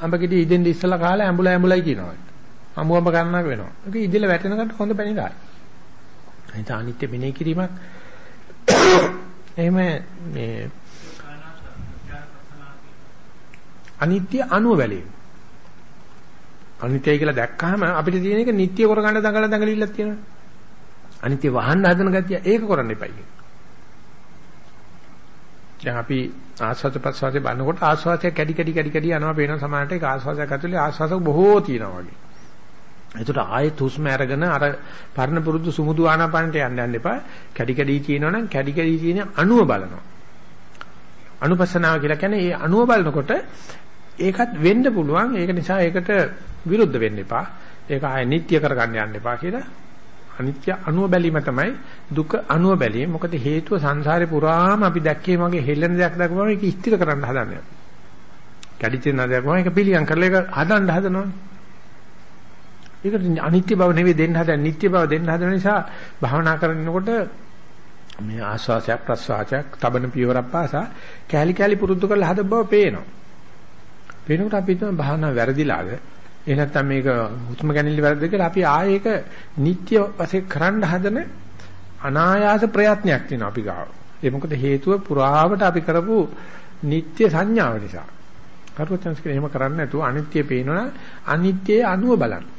අඹ ගෙඩි ඉදෙන් ඉස්සලා කාලා ඇඹුලා ඇඹුලයි කියනවා. අඹු අඹ ගන්නක වෙනවා. ඒක ඉදෙල වැටෙනකට හොඳ පැණිදායි අනිත් අනිත්‍ය මෙනෙහි කිරීමක් එහෙම මේ අනිත්‍ය අනුව බැලීම. අනිත්‍යයි කියලා දැක්කහම අපිට තියෙන එක නිට්ටය කරගන්න දඟල දඟලිල්ලක් තියෙනවා. අනිත්‍ය වහන්න හදන ගතිය ඒක කරන්න එපයි. දැන් අපි ආස්වාද ප්‍රසවාසයේ බලනකොට ආස්වාදය කැඩි කැඩි කැඩි කැඩි යනවා පේන සමානට ඒක ආස්වාදයක් ඇතුලේ ආස්වාදක බොහෝ තියෙනවා වගේ. එතකොට ආයෙත් හුස්ම අරගෙන අර පරණ පුරුදු සුමුදු ආනාපානට යන්න යන්න එපා. කැඩි කැඩි තියෙනවනම් කැඩි කැඩි තියෙන අණුව බලනවා. අනුපස්සනාව කියලා කියන්නේ ඒ අණුව බලනකොට ඒකත් වෙන්න පුළුවන්. ඒක නිසා ඒකට විරුද්ධ වෙන්න එපා. ඒක ආයෙ නිට්ටය කරගන්න යන්න එපා කියලා. අනිත්‍ය අණුව බැලීම තමයි දුක අණුව බැලීම. මොකද හේතුව සංසාරේ පුරාම අපි දැක්කේ මගේ හෙල්ලෙන දෙයක් දැකපුවම ඒක ස්ථිර කරන්න හදන්නේ. කැඩිච්ච දෙයක් දැකපුවම ඒක පිළියම් කරලා ඒක හදන්න හදනවා. ඒකට අනිත්‍ය බව නෙවෙයි දෙන්න හදන නිට්ටය බව දෙන්න හදන නිසා භාවනා කරනකොට මේ ආස්වාසයක් ප්‍රස්වාසයක් තබන පියවරක් පාසා කෑලි කෑලි පුරුදු කරලා හද බව පේනවා. පේනකොට අපි හිතන භාවනා වැරදිලාද? එහෙ නැත්නම් මේක හුස්ම ගැනීම වැරදිද කියලා අපි ආයේ ඒක නිට්ටය වශයෙන් කරන්න හදන අනායාස ප්‍රයත්නයක් තියෙනවා අපි ගාව. ඒ මොකද හේතුව පුරාවට අපි කරපු නිට්ටය සංඥාව නිසා. කරුවචන්ස් කියන එහෙම කරන්නේ නැතුව අනිත්‍ය පේනවනම් අනිත්‍යයේ අනුව බලන්න.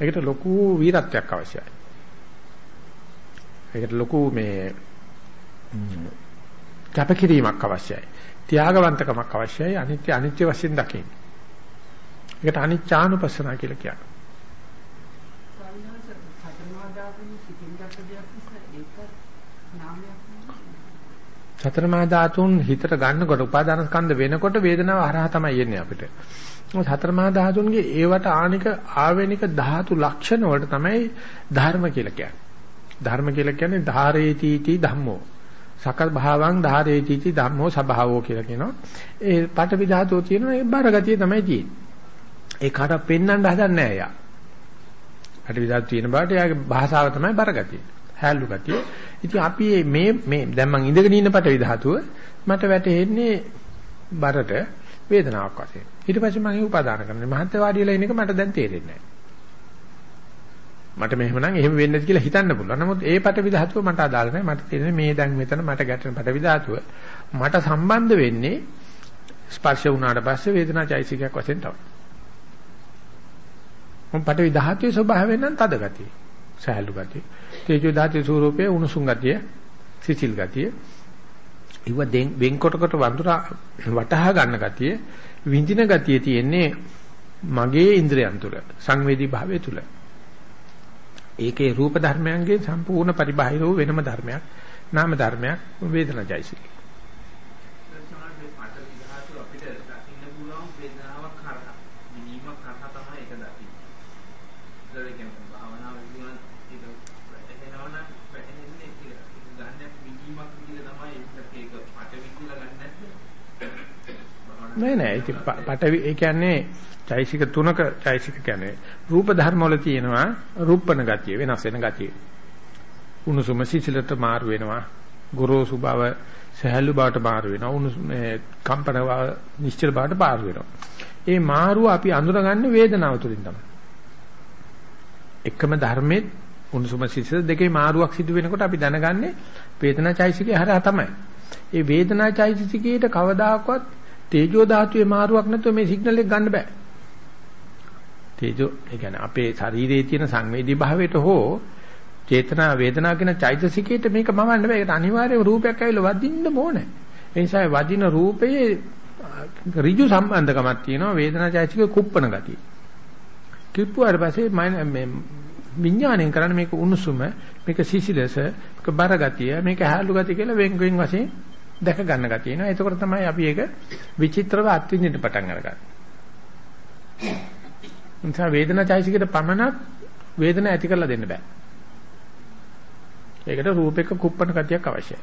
ඒකට ලොකු වීරත්වයක් අවශ්‍යයි. ඒකට ලොකු මේ කැපකිරීමක් අවශ්‍යයි. ත්‍යාගවන්තකමක් අවශ්‍යයි. අනිත්‍ය අනිත්‍ය වශයෙන් දකින්න. ඒකට අනිච්චානුපස්සනා කියලා කියනවා. සතර මහා ධාතුන් හිතට ගන්නකොට උපාදාන ස්කන්ධ වෙනකොට වේදනාව හරහා තමයි එන්නේ අපිට. සතර මහා ධාතුන්ගේ ඒවට ආනික ආවේනික ධාතු ලක්ෂණ වලට තමයි ධර්ම කියලා කියන්නේ. ධර්ම කියලා කියන්නේ ධාරේතිති ධම්මෝ. සකල් භාවං ධාරේතිති ධම්මෝ සභාවෝ කියලා කියනවා. ඒ පටවි ධාතුව තියෙන ඒ බරගතිය තමයි තියෙන්නේ. ඒ කාට පෙන්වන්න හදන්නේ නැහැ යා. පටවි ධාතුව තියෙන බාට යාගේ භාෂාව තමයි බරගතිය. හැලු ගතිය. ඉතින් අපි මේ මේ දැන් මං ඉඳගෙන ඉන්න පටවි ධාතුව මට වැටෙන්නේ බරට වේදනාවක් වශයෙන්. ඊට පස්සේ මම ඒක උපාදාන කරනවා. මහත්ය වාඩි වෙලා ඉන්න එක මට දැන් තේරෙන්නේ නැහැ. මට මෙහෙමනම් එහෙම වෙන්නේ නැති කියලා හිතන්න පුළුවන්. නමුත් ඒ පටවි ධාතුව මට අදාළ නැහැ. මට තේරෙන්නේ මේ දැන් මෙතන මට ගැටෙන පටවි ධාතුව මට සම්බන්ධ වෙන්නේ ස්පර්ශ වුණාට පස්සේ වේදනා චෛසිකයක් වශයෙන් තමයි. මොන් පටවි ධාතුවේ ස්වභාවය නම් තද ගතිය. සහැල්ලු ගතිය. තේජෝ ධාතුවේ ස්වરૂපයේ උණුසුම් ගතිය, සිසිල් ගතිය. ඉව වෙන්කොට කොට වඳුරා වටහා ගන්න ගතිය, විඳින ගතිය තියෙන්නේ මගේ ඉන්ද්‍රයන් තුල, සංවේදී භාවය තුල. ඒකේ රූප ධර්මයන්ගේ සම්පූර්ණ පරිබාහිර වූ වෙනම ධර්මයක් නාම ධර්මයක් වේදනාජයිසිකයි නෑ නෑ ඉතින් පටවි ඒ කියන්නේ චෛසික තුනක චෛසික කියන්නේ රූප ධර්ම වල තියෙනවා රූපණ ගතිය වෙනස් වෙන ගතිය. උණුසුම සිසිලට මාරු වෙනවා. ගොරෝසු බව සහැල්ලු බවට මාරු වෙනවා. උණුසුම කම්පන බව නිශ්චල බවට මාරු වෙනවා. ඒ මාරුව අපි අඳුරගන්නේ වේදනාව තුලින් තමයි. එකම ධර්මයේ උණුසුම සිසිල දෙකේ මාරුවක් සිදු වෙනකොට අපි දැනගන්නේ වේදනා චෛසිකේ හරහා තමයි. ඒ වේදනා චෛසිකේට කවදාකවත් තේජෝ ධාතුවේ මාරුවක් නැතුව මේ සිග්නල් එක ගන්න බෑ. තේජෝ ඒ කියන්නේ අපේ ශරීරයේ තියෙන සංවේදී භාවයට හෝ චේතනා වේදනා කියන චෛතසිකයට මේක මවන්න බෑ. ඒකට අනිවාර්යයෙන්ම රූපයක් ඇවිල්ලා වදින්න ඕනේ. ඒ නිසා වදින රූපයේ ඍජු සම්බන්ධකමක් තියෙනවා වේදනා චෛතසික කුප්පන ගතිය. කිප්පුවාට පස්සේ මේ විඥාණයෙන් කරන්නේ මේක උණුසුම මේක සිසිලස මේක බර ගතිය මේක හැලු ගතිය කියලා වෙන් වෙන් වශයෙන් දැක ගන්න ගතිය එනවා. එතකොට තමයි අපි ඒක විචිත්‍රව අත්විඳින්න පටන් අරගන්නේ. නිසා වේදනා චෛසිකයට පමණක් වේදන ඇති කරලා දෙන්න බෑ. ඒකට රූපයක කුප්පණ ගතියක් අවශ්‍යයි.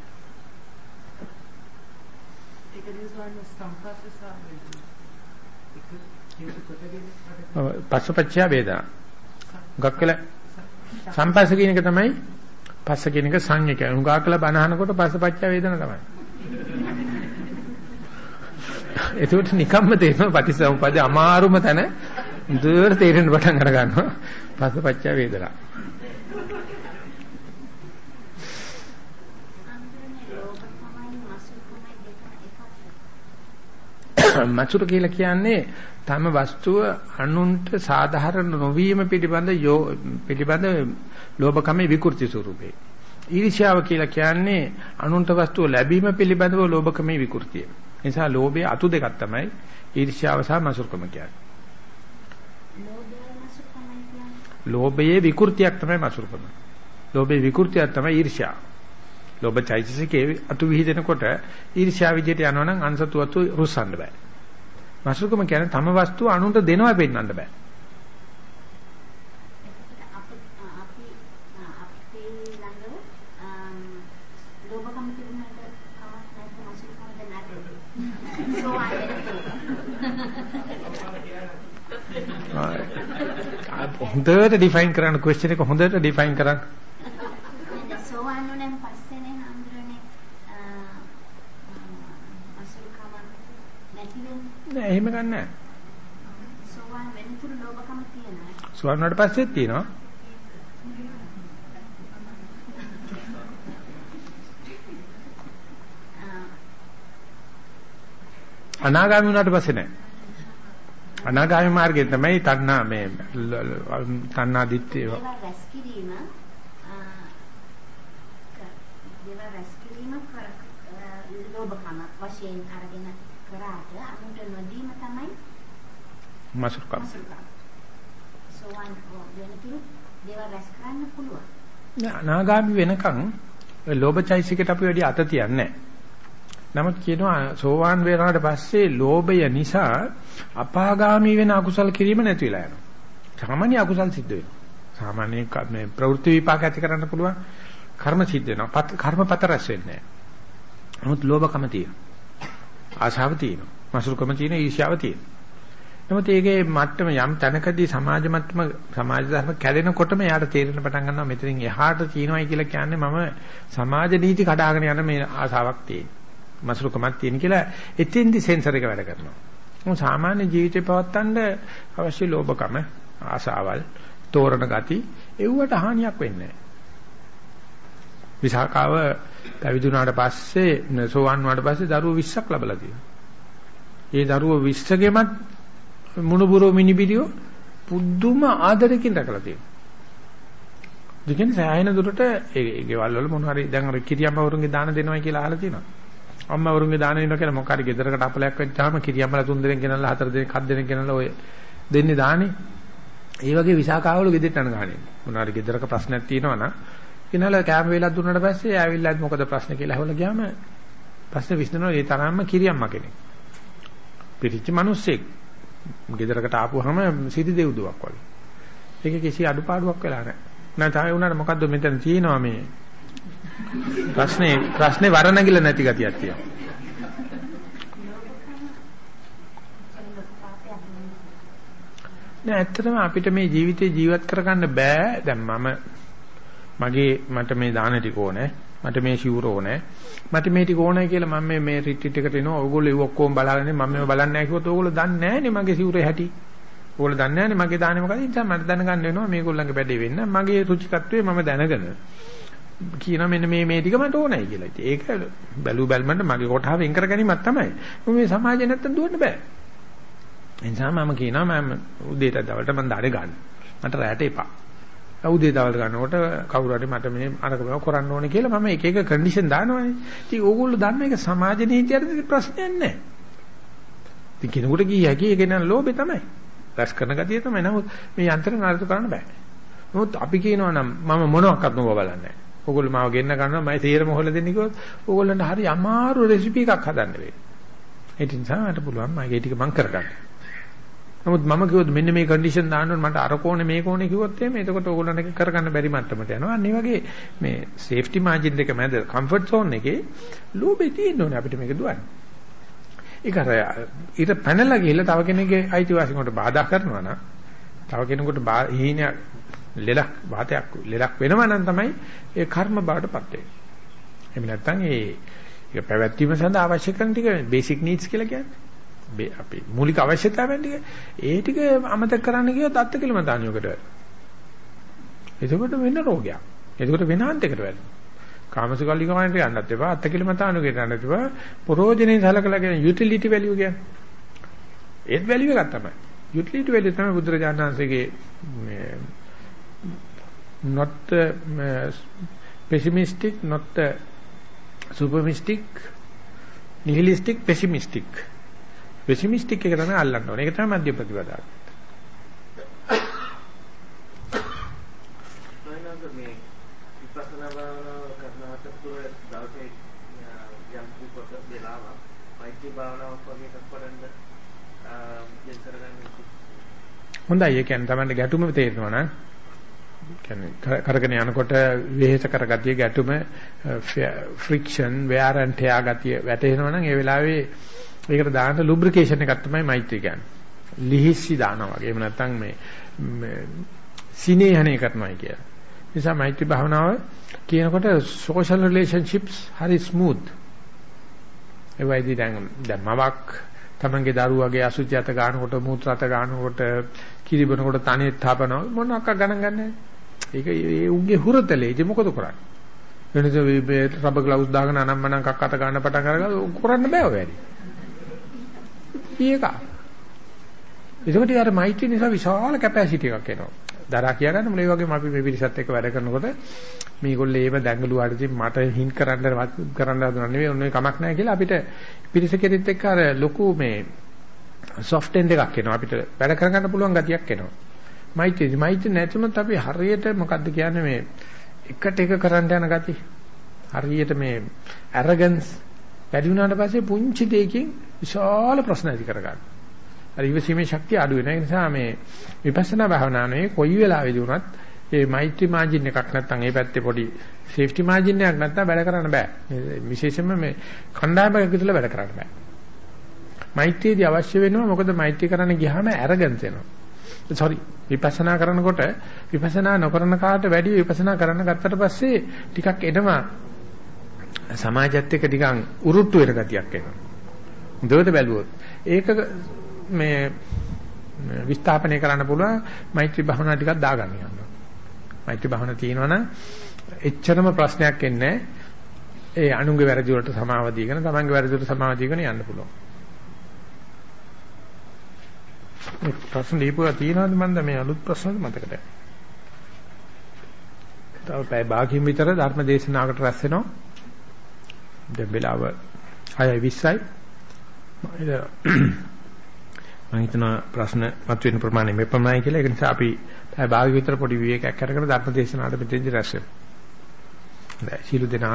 පස්සපච්චය වේදනා. ගක්කල සම්පස්ස කියන එක තමයි පස්ස කියන එක සංඥක. උගාකල බනහනකොට පස්සපච්චය වේදනා තමයි. [LAUGHS] එතකොට නිකම්ම තේරෙනවා පටිසමුපද අමාරුම තැන දුර තේරෙන්න පටන් අර ගන්නවා පස්සපච්ච වේදනා [COUGHS] මසුර කියලා කියන්නේ තම වස්තුව අනුන්ට සාධාරණ නොවීම පිළිබඳ පිළිබඳ ලෝභකමේ විකෘති ස්වරූපේ. ඊර්ෂ්‍යාව කියලා කියන්නේ අනුන්ට වස්තුව ලැබීම පිළිබඳව ලෝභකමේ විකෘතිය. නිසා ලෝභයේ අතු දෙකක් තමයි ඊර්ෂ්‍යාව සහ මසුරුකම කියන්නේ. ලෝභයේ විකෘතියක් තමයි මසුරුකම. ලෝභයේ විකෘතියක් තමයි ඊර්ෂ්‍යාව. ලෝභ චෛතසිකේ අතු විහිදෙනකොට ඊර්ෂ්‍යාව විදිහට යනවනම් අන්සතු අතු රුස්සන්න බෑ. මසුරුකම කියන්නේ තම වස්තුව අනුන්ට දෙනවා පෙන්වන්න බෑ. හොඳට ඩිෆයින් කරන්න ක්වෙස්චන් එක හොඳට ඩිෆයින් කරන්න.
සෝවාන් වුණාන් පස්සේනේ හම්බුනේ අසුල්කම නැති වෙන්නේ.
නෑ එහෙම ගන්නෑ.
සෝවාන් වෙනතුරු ලෝභකම තියෙනවා.
සෝවාන් වුණාට පස්සෙත් තියෙනවා. අනාගාමී වුණාට පස්සේ නෑ. අනාගාමී මාර්ගයේ තමයි තණ්හා මේ තණ්හා දිත්තේ
ඒවා රැස් කිරීම ඒවා රැස් කිරීම කර ලෝභකම වශයෙන් අරගෙන කරාට අනුන්ට නොදීම තමයි
මසුරුකම්
සෝවන් වෙනතුරු දේවල් රැස් කරන්න පුළුවන්.
නෑ අනාගාමි වෙනකන් ඔය ලෝභචෛසිකට අපි වැඩි අත තියන්නේ නැහැ. නමුත් කියනවා සෝවාන් වෙනාට පස්සේ ලෝභය නිසා අපාගාමී වෙන අකුසල් කිරීම නැති වෙලා යනවා. සාමාන්‍ය අකුසල් සිද්ධ වෙනවා. සාමාන්‍ය මේ ප්‍රවෘත්ති විපාක ඇති කරන්න පුළුවන් කර්ම සිද්ධ වෙනවා. කර්මපත රැස් වෙන්නේ නැහැ. නමුත් ලෝභකම තියෙනවා. ආශාව තියෙනවා. මසුරුකම තියෙන ඊර්ෂ්‍යාව තියෙනවා. නමුත් ඒකේ මට්ටම යම් තැනකදී සමාජ මට්ටම සමාජ ධර්ම කැඩෙනකොටම යාට තේරෙන පටන් ගන්නවා මෙතනින් එහාට තියෙනවයි කියලා කියන්නේ මම සමාජ නීති කඩාගෙන යන මේ ආසාවක් තියෙනවා. මසුරුකමක් තියෙන කියලා එතෙන්දි සෙන්සර් එක වැඩ කරනවා. මොකද සාමාන්‍ය ජීවිතේ පවත්තන්න අවශ්‍ය ලෝභකම ආසාවල් තෝරන ගති එව්වට හානියක් වෙන්නේ නැහැ. විසාකාව පැවිදුණාට පස්සේ සෝවන් වුණාට පස්සේ දරුවෝ 20ක් ලැබලා තියෙනවා. ඒ දරුවෝ 20ගෙමත් මුණුබුරෝ මිනිබිරියෝ පුදුම ආදරකින් රැකලා තියෙනවා. දෙකෙන් සෑහෙන දුරට ඒ ගෙවල් වල මොන හරි දැන් අර කිරියම්මවරුන්ගේ දාන දෙනවයි කියලා අහලා තියෙනවා. අම්මවරුන්ගේ දාන දෙනවා කියලා මොකක් හරි ගෙදරකට අපලයක් වෙච්චාම කිරියම්මලා තුන් දෙනෙක් ගෙනල්ලා හතර දෙනෙක් හත් දෙනෙක් ගෙනල්ලා ඔය දෙන්නේ දානේ. ඒ වගේ විසාකාවල ගෙදෙට්ට යන ගානේ. මොන හරි ගෙදරක ප්‍රශ්නයක් තියෙනවා නම් ගෙනල්ලා කැම වේලක් දුන්නාට පස්සේ ආවිල්ලා මොකද ප්‍රශ්නේ කියලා අහවලා ගියාම ප්‍රශ්නේ විසඳනවා ඒ තරම්ම කිරියම්ම කෙනෙක්. පිටිච්ච මිනිස්සෙක් ගෙදරකට ආපුවාම සිටි දෙව්දුවක් වගේ. ඒක කිසි අඩුපාඩුවක් වෙලා නැහැ. නැත්නම් උනාට මොකද්ද මෙතන තියෙනවා මේ ප්‍රශ්නේ ප්‍රශ්නේ වරණගිල නැති ගතියක් තියෙනවා. නෑ ඇත්තටම අපිට මේ ජීවිතේ ජීවත් කරගන්න බෑ. දැන් මම මගේ මට මේ දාන ටික ඕනේ. මට මේ ෂිවුර ඕනේ. මට මේ ටික ඕනේ කියලා මම මේ මේ රිට්‍රීට් එකට එනවා. ඕගොල්ලෝ ඒ ඔක්කොම බලාගෙන මම මේව බලන්නේ නැහැ කිව්වොත් ඕගොල්ලෝ දන්නේ නැහනේ මගේ ෂිවුරේ හැටි. ඕගොල්ලෝ දන්නේ නැහනේ මගේ දාන්නේ මොකද? ඒ නිසා මට දැනගන්න වෙනවා මේගොල්ලන්ගේ වැඩේ වෙන්න. මගේ රුචිකත්වයේ මම දැනගෙන කියනවා මෙන්න මේ මේ ටික මට ඕනයි කියලා. ඉතින් ඒක බැලු බැලමන්ට මගේ කොටාව වෙන් කර ගැනීමක් තමයි. මේ සමාජේ නැත්තම් දුවන්න බෑ. ඒ නිසා මම කියනවා මම උදේට දවල්ට මම දාඩේ ගන්න. මට රැට එපා. උදේ දවල් ගන්නකොට කවුරු හරි මට මේ අරක මේව කරන්න ඕනේ කියලා මම එක එක කන්ඩිෂන් දානවානේ. ඉතින් ඕගොල්ලෝ දන්න එක සමාජ නීතියට ප්‍රශ්නයක් නැහැ. ඉතින් කෙනෙකුට කිය හැකි ඒක නෑ ලෝභේ තමයි. රැස් කරන ගතිය තමයි. නමුත් මේ යන්ත්‍රණ අර්ථ කරන්න බෑ. නමුත් අපි කියනවා නම් මම මොනවාක්වත් නොව බලන්නේ නැහැ. ඕගොල්ලෝ මාව ගෙන්න ගන්නවා මම තීරම හොල දෙන්නේ කිව්වොත් ඕගොල්ලන්ට හරි අමාරු රෙසිපි එකක් හදන්න වෙයි. ඒ නිසා මට පුළුවන් මගේ ටික මම කරගන්න. නමුත් මම කිව්වොත් මෙන්න මේ කන්ඩිෂන් දාන්න ඕනේ මට අර කෝණේ මේ කෝණේ කිව්වොත් එහෙම එතකොට ඕගොල්ලන්ට කරගන්න බැරි මට්ටමට යනවා. අන්න වගේ මේ සේෆ්ටි මාජින් දෙක මැද කම්ෆර්ට් සෝන් එකේ ලෝබේ තියෙන්න ඕනේ අපිට මේක දුවන්න. ඒක අර ඊට පැනලා ගිහිල්ලා තව කෙනෙක්ගේ අයිතිවාසිකමකට බාධා කරනවා නම් තව කෙනෙකුට හීනයක් ලෙලක් වාතයක් ලෙලක් වෙනවා නම් තමයි ඒ කර්ම බාටපත් වෙන්නේ. එහෙම නැත්නම් ඒ ඒක පැවැත්වීම සඳහා අවශ්‍ය කරන ටික බේසික් නීඩ්ස් කියලා කියන්නේ. අපි මූලික අවශ්‍යතාවයන් ටික ඒ ටික අමතක කරන්න ගියොත් අත්ති කිලමතානියකට වැඩ. එතකොට වෙන රෝගයක්. එතකොට වෙන අන්තයකට වැඩ. කාමසුකල්ලි කමන්ට යන්නත් එපා අත්ති කිලමතානුකට යන්නත් එපා ප්‍රෝජනේ සලකලා කියන යුටිලිටි වැලියු කියන්නේ. ඒත් වැලියු එකක් තමයි. යුටිලිටි වැලියු තමයි බුදුරජාණන් වහන්සේගේ මේ not uh, pessimistic not uh, supermistic nihilistic pessimistic pessimistic එක තමයි අල්ලන්න ඕනේ. ඒක තමයි මධ්‍ය ප්‍රතිපදාව. හොඳයි ඒ කියන්නේ තමයි ගැටුම තේරෙනවා නම් කියන්නේ කරගෙන යනකොට වෙහෙස කරගතිය ගැටුම ෆ්‍රික්ෂන් wear and tear ගතිය වැටෙනවා නම් ඒ වෙලාවේ ඒකට දාන්න ලුබ්‍රිකේෂන් එකක් තමයි මෛත්‍රී කියන්නේ. ලිහිස්සි දානවා වගේ. එහෙම නැත්නම් මේ සිනේහණය කරනවා කියලා. නිසා මෛත්‍රී භාවනාව කියනකොට social relationships හරි smooth. ඒ වයිදී දැන් දැන් මවක් තමන්ගේ දරුවගේ අසුචි අත ගන්නකොට මූත්‍රා අත ගන්නකොට කිරිබනකොට තනෙත් හපනවා මොනවාක් ගණන් ගන්නෑ. ඒක ඒ උන්ගේ හුරතලේ ඉතින් මොකද කරන්නේ? වෙනද මේ රබර් ග්ලව්ස් දාගෙන අනම්මනම් කක් අත ගන්න පටන් අරගා කරන්න බෑ ඔය වැඩි. ඒක. ඒකට යාර මයිටි නිසා විශාල කැපැසිටි එකක් එනවා. දරා කියා ගන්න මොලේ වගේම අපි මේ පිරිසත් එක්ක වැඩ කරනකොට මේගොල්ලෝ ඒව දැඟලුවාට ඉතින් මට හින් කරන්න කරන්න හදනව නෙවෙයි ඔන්නේ කමක් නැහැ කියලා අපිට පිරිස කෙරෙත් එක්ක අර ලොකු මේ සොෆ්ට් එන්ඩ් එකක් එනවා අපිට වැඩ කරගන්න පුළුවන් ගතියක් එනවා. මෛත්‍රී මෛත්‍රී නැතුනොත් අපි හරියට මොකද්ද කියන්නේ මේ එකට එක කරන්න යන ගති. හරියට මේ arrogance වැඩි වුණාට පස්සේ පුංචි දෙයකින් විශාල ප්‍රශ්න ඇති කරගන්න. අර ඉවසීමේ ශක්තිය අඩු වෙන නිසා මේ විපස්සනා භාවනාවේ කොයි වෙලාවෙදී වුණත් මේ මෛත්‍රී මාජින් එකක් නැත්නම් ඒ පැත්තේ පොඩි සේෆ්ටි මාජින් එකක් නැත්නම් වැඩ කරන්න බෑ. විශේෂයෙන්ම මේ කණ්ඩායමක විතර වැඩ කරන්න බෑ. මෛත්‍රියදී අවශ්‍ය වෙනවා මොකද මෛත්‍රී කරන්න ගියාම arrogance එනවා. Sorry විපස්සනා කරනකොට විපස්සනා නොකරන කාට වැඩි විපස්සනා කරන්න ගත්තට පස්සේ ටිකක් එනවා සමාජයත් එක්ක ටිකක් උරුට්ටු වෙන ගතියක් එනවා. හොඳට බැලුවොත් ඒක මේ විස්ථාපනය කරන්න පුළුවන් මෛත්‍රී භාවනා ටිකක් දාගන්න යනවා. මෛත්‍රී භාවනා තියෙනවනම් එච්චරම ප්‍රශ්නයක් එන්නේ ඒ අනුන්ගේ වැරදි වලට සමාව දීගෙන තමන්ගේ වැරදි වලට සමාව දීගෙන යන්න පුළුවන්. මේ ප්‍රශ්න දීපුවා තියෙනවද මන්ද මේ අලුත් ප්‍රශ්නද මතකද? තව පැය භාගින් විතර ධර්ම දේශනාවකට රැස් වෙනවා. දැන් වෙලාව 6:20යි. මම හිතනවා ප්‍රශ්න මතුවෙන ප්‍රමාණය මේ ප්‍රමාණයි කියලා. ඒක නිසා අපි පැය භාග විතර පොඩි විවේකයක් අරගෙන ධර්ම දේශනාවට මෙතෙන්දි රැස් වෙමු. හොඳයි. සීල දෙනා